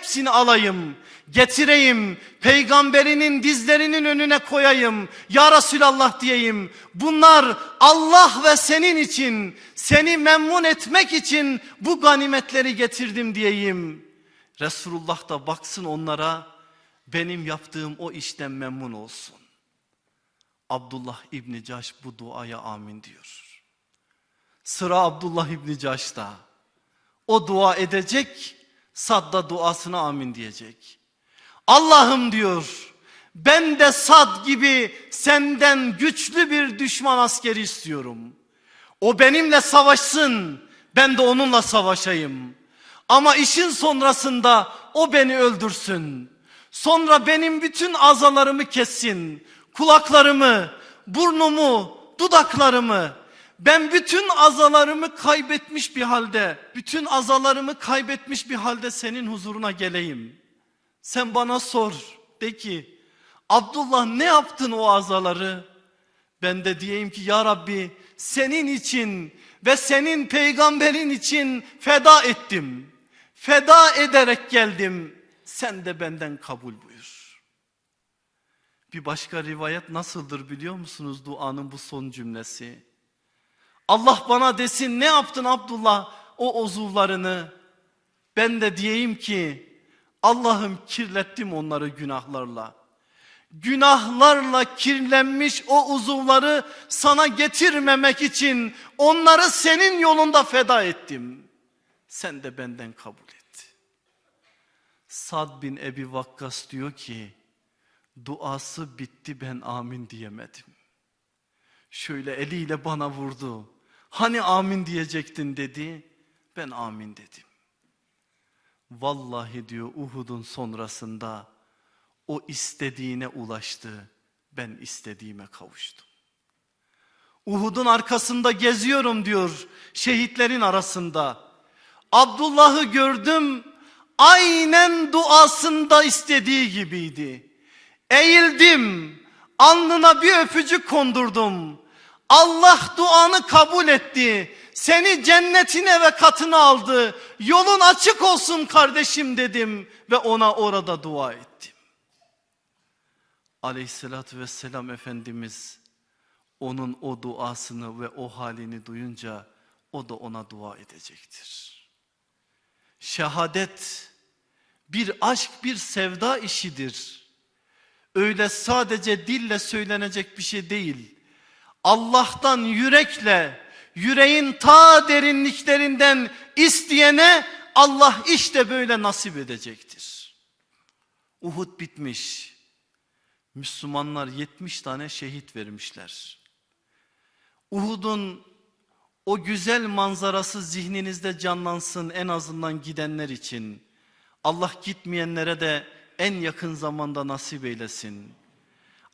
hepsini alayım. Getireyim peygamberinin dizlerinin önüne koyayım. Ya Resulallah diyeyim. Bunlar Allah ve senin için seni memnun etmek için bu ganimetleri getirdim diyeyim. Resulullah da baksın onlara benim yaptığım o işten memnun olsun. Abdullah İbni Caş bu duaya amin diyor. Sıra Abdullah İbni Caş'ta. O dua edecek, Sad da duasına amin diyecek. Allah'ım diyor, ben de Sad gibi senden güçlü bir düşman askeri istiyorum. O benimle savaşsın, ben de onunla savaşayım. Ama işin sonrasında o beni öldürsün. Sonra benim bütün azalarımı kessin. Kulaklarımı, burnumu, dudaklarımı. Ben bütün azalarımı kaybetmiş bir halde, bütün azalarımı kaybetmiş bir halde senin huzuruna geleyim. Sen bana sor. De ki Abdullah ne yaptın o azaları? Ben de diyeyim ki ya Rabbi senin için ve senin peygamberin için feda ettim. Feda ederek geldim. Sen de benden kabul buyur. Bir başka rivayet nasıldır biliyor musunuz duanın bu son cümlesi? Allah bana desin ne yaptın Abdullah o uzuvlarını? Ben de diyeyim ki Allah'ım kirlettim onları günahlarla. Günahlarla kirlenmiş o uzuvları sana getirmemek için onları senin yolunda feda ettim. Sen de benden kabul et. Sad bin Ebi Vakkas diyor ki duası bitti ben amin diyemedim. Şöyle eliyle bana vurdu. Hani amin diyecektin dedi. Ben amin dedim. Vallahi diyor Uhud'un sonrasında o istediğine ulaştı. Ben istediğime kavuştum. Uhud'un arkasında geziyorum diyor şehitlerin arasında. Abdullah'ı gördüm aynen duasında istediği gibiydi. Eğildim alnına bir öpücük kondurdum. Allah duanı kabul etti. Seni cennetine ve katına aldı. Yolun açık olsun kardeşim dedim ve ona orada dua ettim. Aleyhissalatü vesselam Efendimiz onun o duasını ve o halini duyunca o da ona dua edecektir. Şehadet bir aşk bir sevda işidir. öyle sadece dille söylenecek bir şey değil. Allah'tan yürekle, yüreğin ta derinliklerinden isteyene Allah işte böyle nasip edecektir. Uhud bitmiş. Müslümanlar 70 tane şehit vermişler. Uhud'un o güzel manzarası zihninizde canlansın en azından gidenler için. Allah gitmeyenlere de en yakın zamanda nasip eylesin.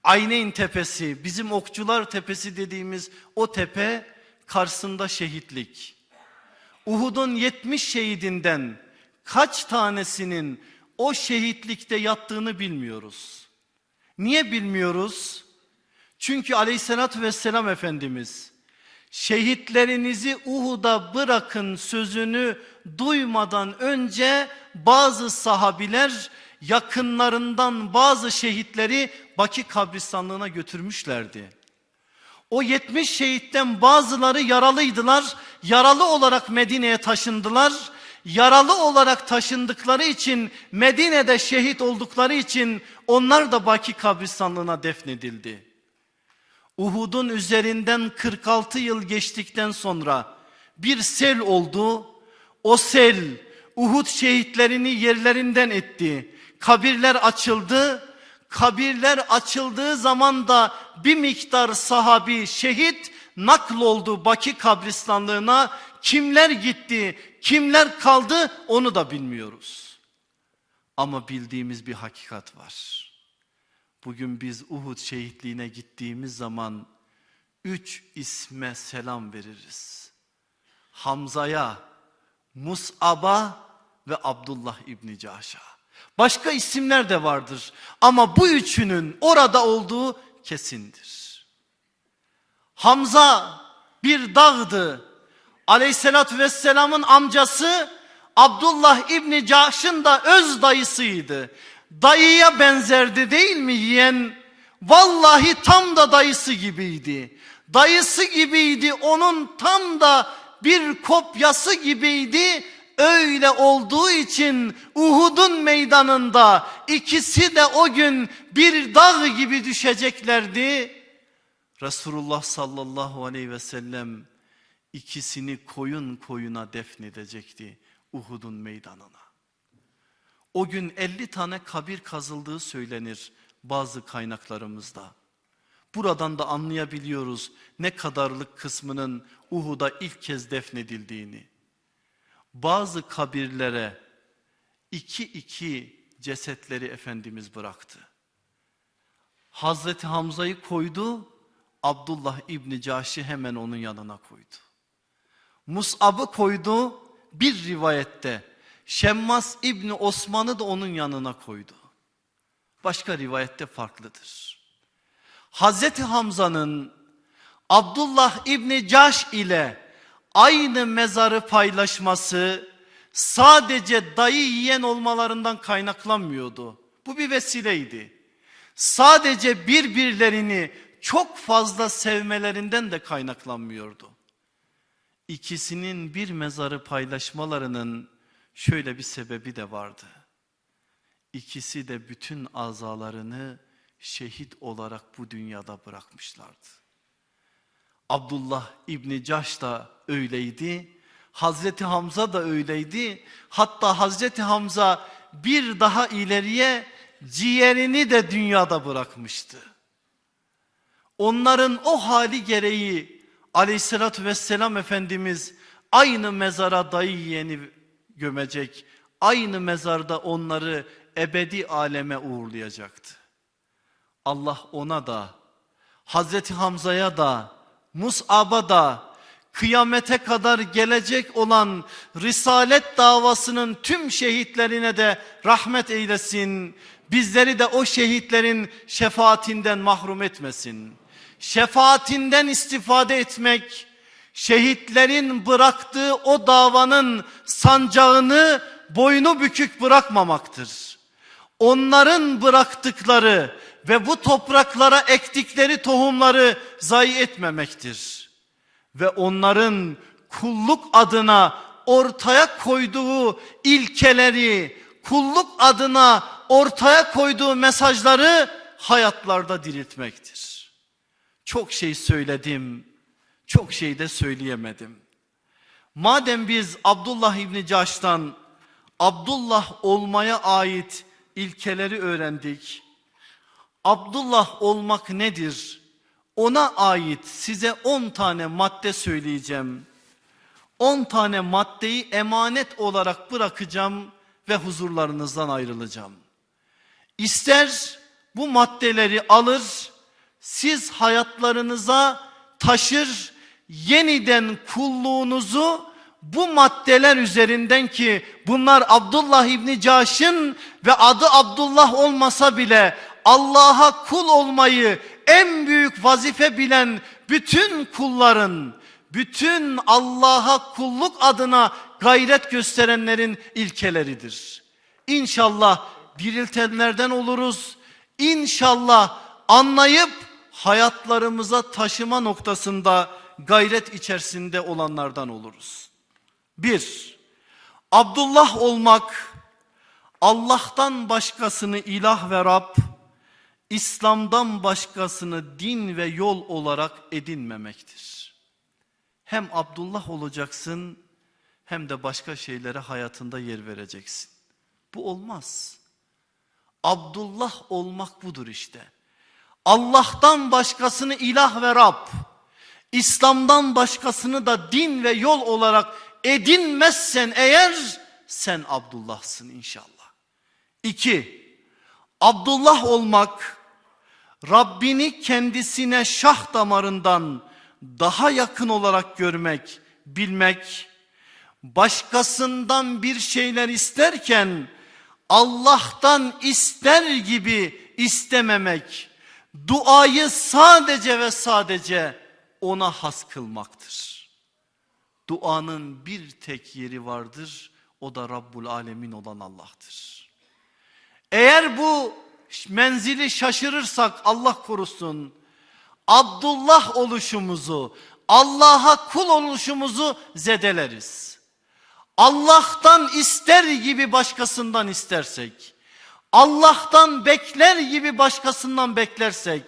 Ayneyn tepesi, bizim okçular tepesi dediğimiz o tepe karşısında şehitlik. Uhud'un 70 şehidinden kaç tanesinin o şehitlikte yattığını bilmiyoruz. Niye bilmiyoruz? Çünkü aleyhissalatü vesselam Efendimiz şehitlerinizi Uhud'a bırakın sözünü duymadan önce bazı sahabiler yakınlarından bazı şehitleri Baki kabristanlığına götürmüşlerdi. O 70 şehitten bazıları yaralıydılar. Yaralı olarak Medine'ye taşındılar. Yaralı olarak taşındıkları için Medine'de şehit oldukları için onlar da Baki kabristanlığına defnedildi. Uhud'un üzerinden 46 yıl geçtikten sonra bir sel oldu. O sel Uhud şehitlerini yerlerinden etti. Kabirler açıldı. Kabirler açıldığı zaman da bir miktar sahabi şehit nakl oldu Baki kabristanlığına. Kimler gitti, kimler kaldı onu da bilmiyoruz. Ama bildiğimiz bir hakikat var. Bugün biz Uhud şehitliğine gittiğimiz zaman üç isme selam veririz. Hamza'ya, Mus'ab'a ve Abdullah İbni Caş'a. Başka isimler de vardır ama bu üçünün orada olduğu kesindir. Hamza bir dağdı. Aleyhissalatü vesselamın amcası Abdullah İbni Caş'ın da öz dayısıydı. Dayıya benzerdi değil mi yiyen? Vallahi tam da dayısı gibiydi. Dayısı gibiydi onun tam da bir kopyası gibiydi. Öyle olduğu için Uhud'un meydanında ikisi de o gün bir dağ gibi düşeceklerdi. Resulullah sallallahu aleyhi ve sellem ikisini koyun koyuna defnedecekti Uhud'un meydanına. O gün 50 tane kabir kazıldığı söylenir bazı kaynaklarımızda. Buradan da anlayabiliyoruz ne kadarlık kısmının Uhud'a ilk kez defnedildiğini. Bazı kabirlere iki iki cesetleri Efendimiz bıraktı. Hazreti Hamza'yı koydu, Abdullah İbni Caş'i hemen onun yanına koydu. Mus'ab'ı koydu bir rivayette. Şemmas İbni Osman'ı da onun yanına koydu. Başka rivayette farklıdır. Hazreti Hamza'nın Abdullah İbni Caş ile aynı mezarı paylaşması sadece dayı yiyen olmalarından kaynaklanmıyordu. Bu bir vesileydi. Sadece birbirlerini çok fazla sevmelerinden de kaynaklanmıyordu. İkisinin bir mezarı paylaşmalarının şöyle bir sebebi de vardı. İkisi de bütün azalarını şehit olarak bu dünyada bırakmışlardı. Abdullah İbni Caş da öyleydi. Hazreti Hamza da öyleydi. Hatta Hazreti Hamza bir daha ileriye ciğerini de dünyada bırakmıştı. Onların o hali gereği aleyhissalatü vesselam Efendimiz aynı mezara dayı yeğeni gömecek. Aynı mezarda onları ebedi aleme uğurlayacaktı. Allah ona da Hazreti Hamza'ya da Mus'ab'a da kıyamete kadar gelecek olan Risalet davasının tüm şehitlerine de rahmet eylesin. Bizleri de o şehitlerin şefaatinden mahrum etmesin. Şefaatinden istifade etmek, şehitlerin bıraktığı o davanın sancağını boynu bükük bırakmamaktır. Onların bıraktıkları ve bu topraklara ektikleri tohumları zayi etmemektir. Ve onların kulluk adına ortaya koyduğu ilkeleri, kulluk adına ortaya koyduğu mesajları hayatlarda diriltmektir. Çok şey söyledim, çok şey de söyleyemedim. Madem biz Abdullah İbni Caş'tan Abdullah olmaya ait ilkeleri öğrendik. Abdullah olmak nedir? Ona ait size 10 tane madde söyleyeceğim. 10 tane maddeyi emanet olarak bırakacağım ve huzurlarınızdan ayrılacağım. İster bu maddeleri alır, siz hayatlarınıza taşır, yeniden kulluğunuzu bu maddeler üzerinden ki bunlar Abdullah İbni Caş'ın ve adı Abdullah olmasa bile Allah'a kul olmayı en büyük vazife bilen bütün kulların, bütün Allah'a kulluk adına gayret gösterenlerin ilkeleridir. İnşallah diriltenlerden oluruz. İnşallah anlayıp hayatlarımıza taşıma noktasında gayret içerisinde olanlardan oluruz. Bir, Abdullah olmak Allah'tan başkasını ilah ve Rab, İslam'dan başkasını din ve yol olarak edinmemektir. Hem Abdullah olacaksın hem de başka şeylere hayatında yer vereceksin. Bu olmaz. Abdullah olmak budur işte. Allah'tan başkasını ilah ve Rab, İslam'dan başkasını da din ve yol olarak edinmezsen eğer sen Abdullah'sın inşallah. İki, Abdullah olmak Rabbini kendisine şah damarından daha yakın olarak görmek, bilmek, başkasından bir şeyler isterken Allah'tan ister gibi istememek, duayı sadece ve sadece ona has kılmaktır. Duanın bir tek yeri vardır, o da Rabbul Alemin olan Allah'tır. Eğer bu menzili şaşırırsak Allah korusun, Abdullah oluşumuzu, Allah'a kul oluşumuzu zedeleriz. Allah'tan ister gibi başkasından istersek, Allah'tan bekler gibi başkasından beklersek,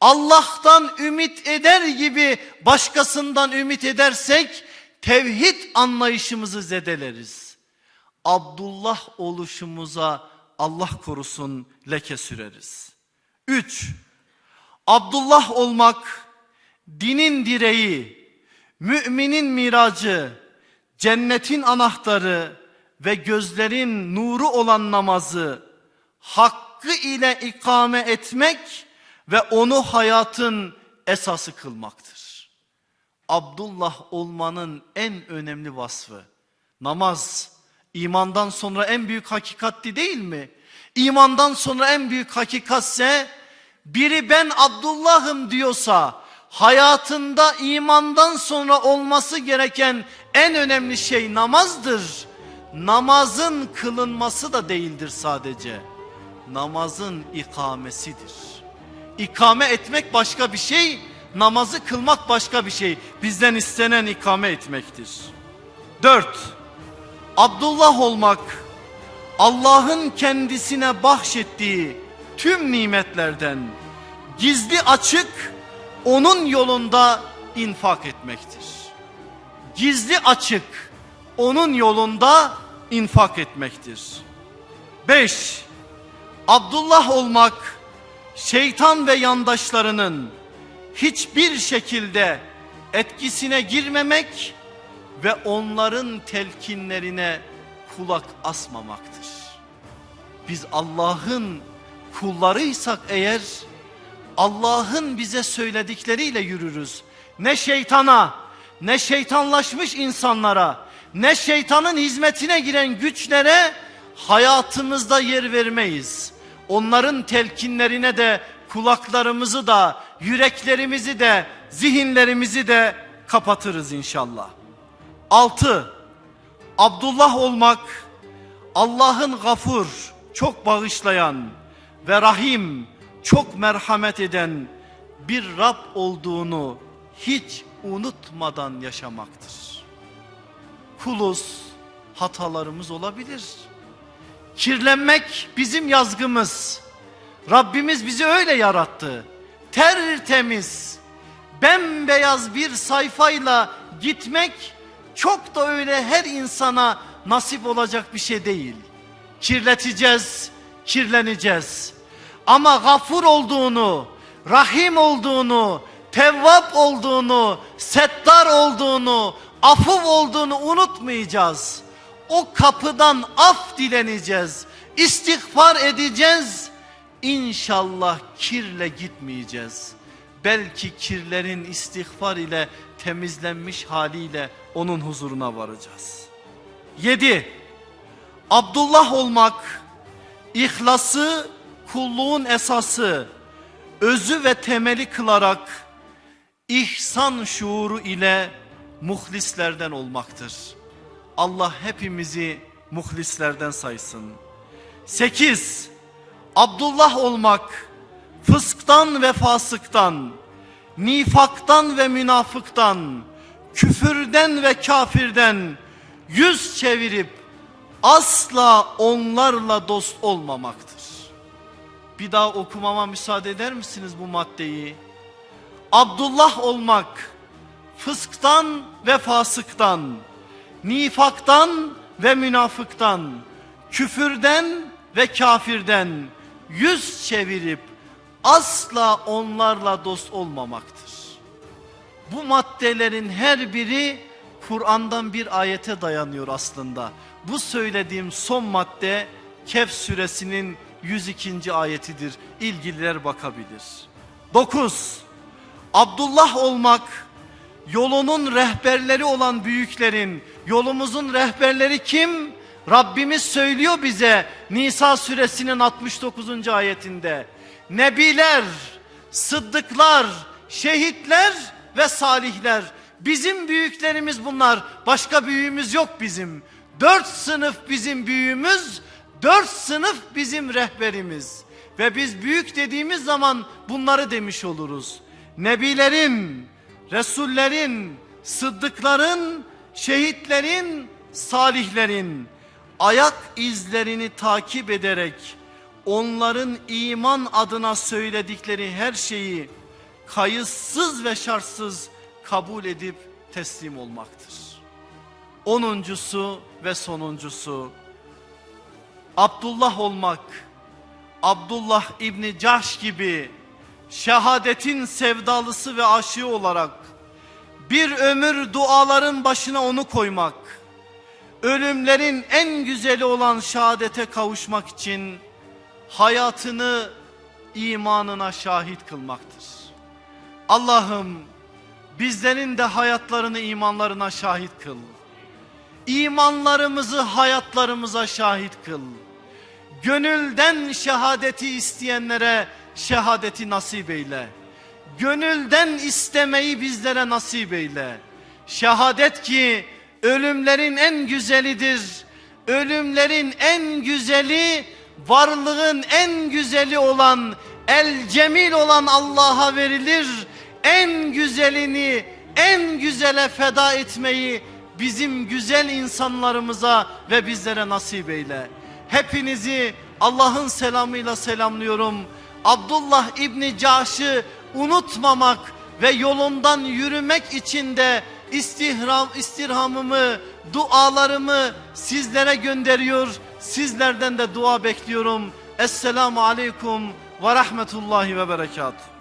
Allah'tan ümit eder gibi başkasından ümit edersek, tevhid anlayışımızı zedeleriz. Abdullah oluşumuza Allah korusun leke süreriz. Üç, Abdullah olmak dinin direği, müminin miracı, cennetin anahtarı ve gözlerin nuru olan namazı hakkı ile ikame etmek ve onu hayatın esası kılmaktır. Abdullah olmanın en önemli vasfı namaz. İmandan sonra en büyük hakikatti değil mi? İmandan sonra en büyük hakikatse biri ben Abdullah'ım diyorsa hayatında imandan sonra olması gereken en önemli şey namazdır. Namazın kılınması da değildir sadece. Namazın ikamesidir. İkame etmek başka bir şey, namazı kılmak başka bir şey. Bizden istenen ikame etmektir. Dört, Abdullah olmak Allah'ın kendisine bahşettiği tüm nimetlerden gizli açık onun yolunda infak etmektir. Gizli açık onun yolunda infak etmektir. 5. Abdullah olmak şeytan ve yandaşlarının hiçbir şekilde etkisine girmemek ve onların telkinlerine kulak asmamaktır. Biz Allah'ın kullarıysak eğer Allah'ın bize söyledikleriyle yürürüz. Ne şeytana, ne şeytanlaşmış insanlara, ne şeytanın hizmetine giren güçlere hayatımızda yer vermeyiz. Onların telkinlerine de kulaklarımızı da, yüreklerimizi de, zihinlerimizi de kapatırız inşallah. Altı, Abdullah olmak Allah'ın gafur, çok bağışlayan ve rahim, çok merhamet eden bir Rab olduğunu hiç unutmadan yaşamaktır. Kuluz, hatalarımız olabilir. Kirlenmek bizim yazgımız. Rabbimiz bizi öyle yarattı. Tertemiz, bembeyaz bir sayfayla gitmek çok da öyle her insana nasip olacak bir şey değil. Kirleteceğiz, kirleneceğiz. Ama gafur olduğunu, rahim olduğunu, tevvap olduğunu, settar olduğunu, afuv olduğunu unutmayacağız. O kapıdan af dileneceğiz. İstiğfar edeceğiz. İnşallah kirle gitmeyeceğiz. Belki kirlerin istiğfar ile temizlenmiş haliyle onun huzuruna varacağız. 7. Abdullah olmak, ihlası kulluğun esası, özü ve temeli kılarak ihsan şuuru ile muhlislerden olmaktır. Allah hepimizi muhlislerden saysın. 8. Abdullah olmak fısktan ve fasıktan, nifaktan ve münafıktan, küfürden ve kafirden yüz çevirip asla onlarla dost olmamaktır. Bir daha okumama müsaade eder misiniz bu maddeyi? Abdullah olmak fısktan ve fasıktan, nifaktan ve münafıktan, küfürden ve kafirden yüz çevirip asla onlarla dost olmamaktır. Bu maddelerin her biri Kur'an'dan bir ayete dayanıyor aslında. Bu söylediğim son madde Kehf suresinin 102. ayetidir. İlgililer bakabilir. 9. Abdullah olmak yolunun rehberleri olan büyüklerin yolumuzun rehberleri kim? Rabbimiz söylüyor bize Nisa suresinin 69. ayetinde. Nebiler, sıddıklar, şehitler ve salihler. Bizim büyüklerimiz bunlar. Başka büyüğümüz yok bizim. Dört sınıf bizim büyüğümüz, dört sınıf bizim rehberimiz. Ve biz büyük dediğimiz zaman bunları demiş oluruz. Nebilerin, Resullerin, sıddıkların, şehitlerin, salihlerin ayak izlerini takip ederek onların iman adına söyledikleri her şeyi kayıtsız ve şartsız kabul edip teslim olmaktır. Onuncusu ve sonuncusu Abdullah olmak, Abdullah İbni Cahş gibi şehadetin sevdalısı ve aşığı olarak bir ömür duaların başına onu koymak, ölümlerin en güzeli olan şehadete kavuşmak için hayatını imanına şahit kılmaktır. Allah'ım bizlerin de hayatlarını imanlarına şahit kıl. İmanlarımızı hayatlarımıza şahit kıl. Gönülden şehadeti isteyenlere şehadeti nasip eyle. Gönülden istemeyi bizlere nasip eyle. Şehadet ki ölümlerin en güzelidir. Ölümlerin en güzeli varlığın en güzeli olan el cemil olan Allah'a verilir. En güzelini en güzele feda etmeyi bizim güzel insanlarımıza ve bizlere nasip eyle. Hepinizi Allah'ın selamıyla selamlıyorum. Abdullah İbni Caş'ı unutmamak ve yolundan yürümek için de istihram, istirhamımı, dualarımı sizlere gönderiyor. Sizlerden de dua bekliyorum. Esselamu Aleyküm ve Rahmetullahi ve Berekatuhu.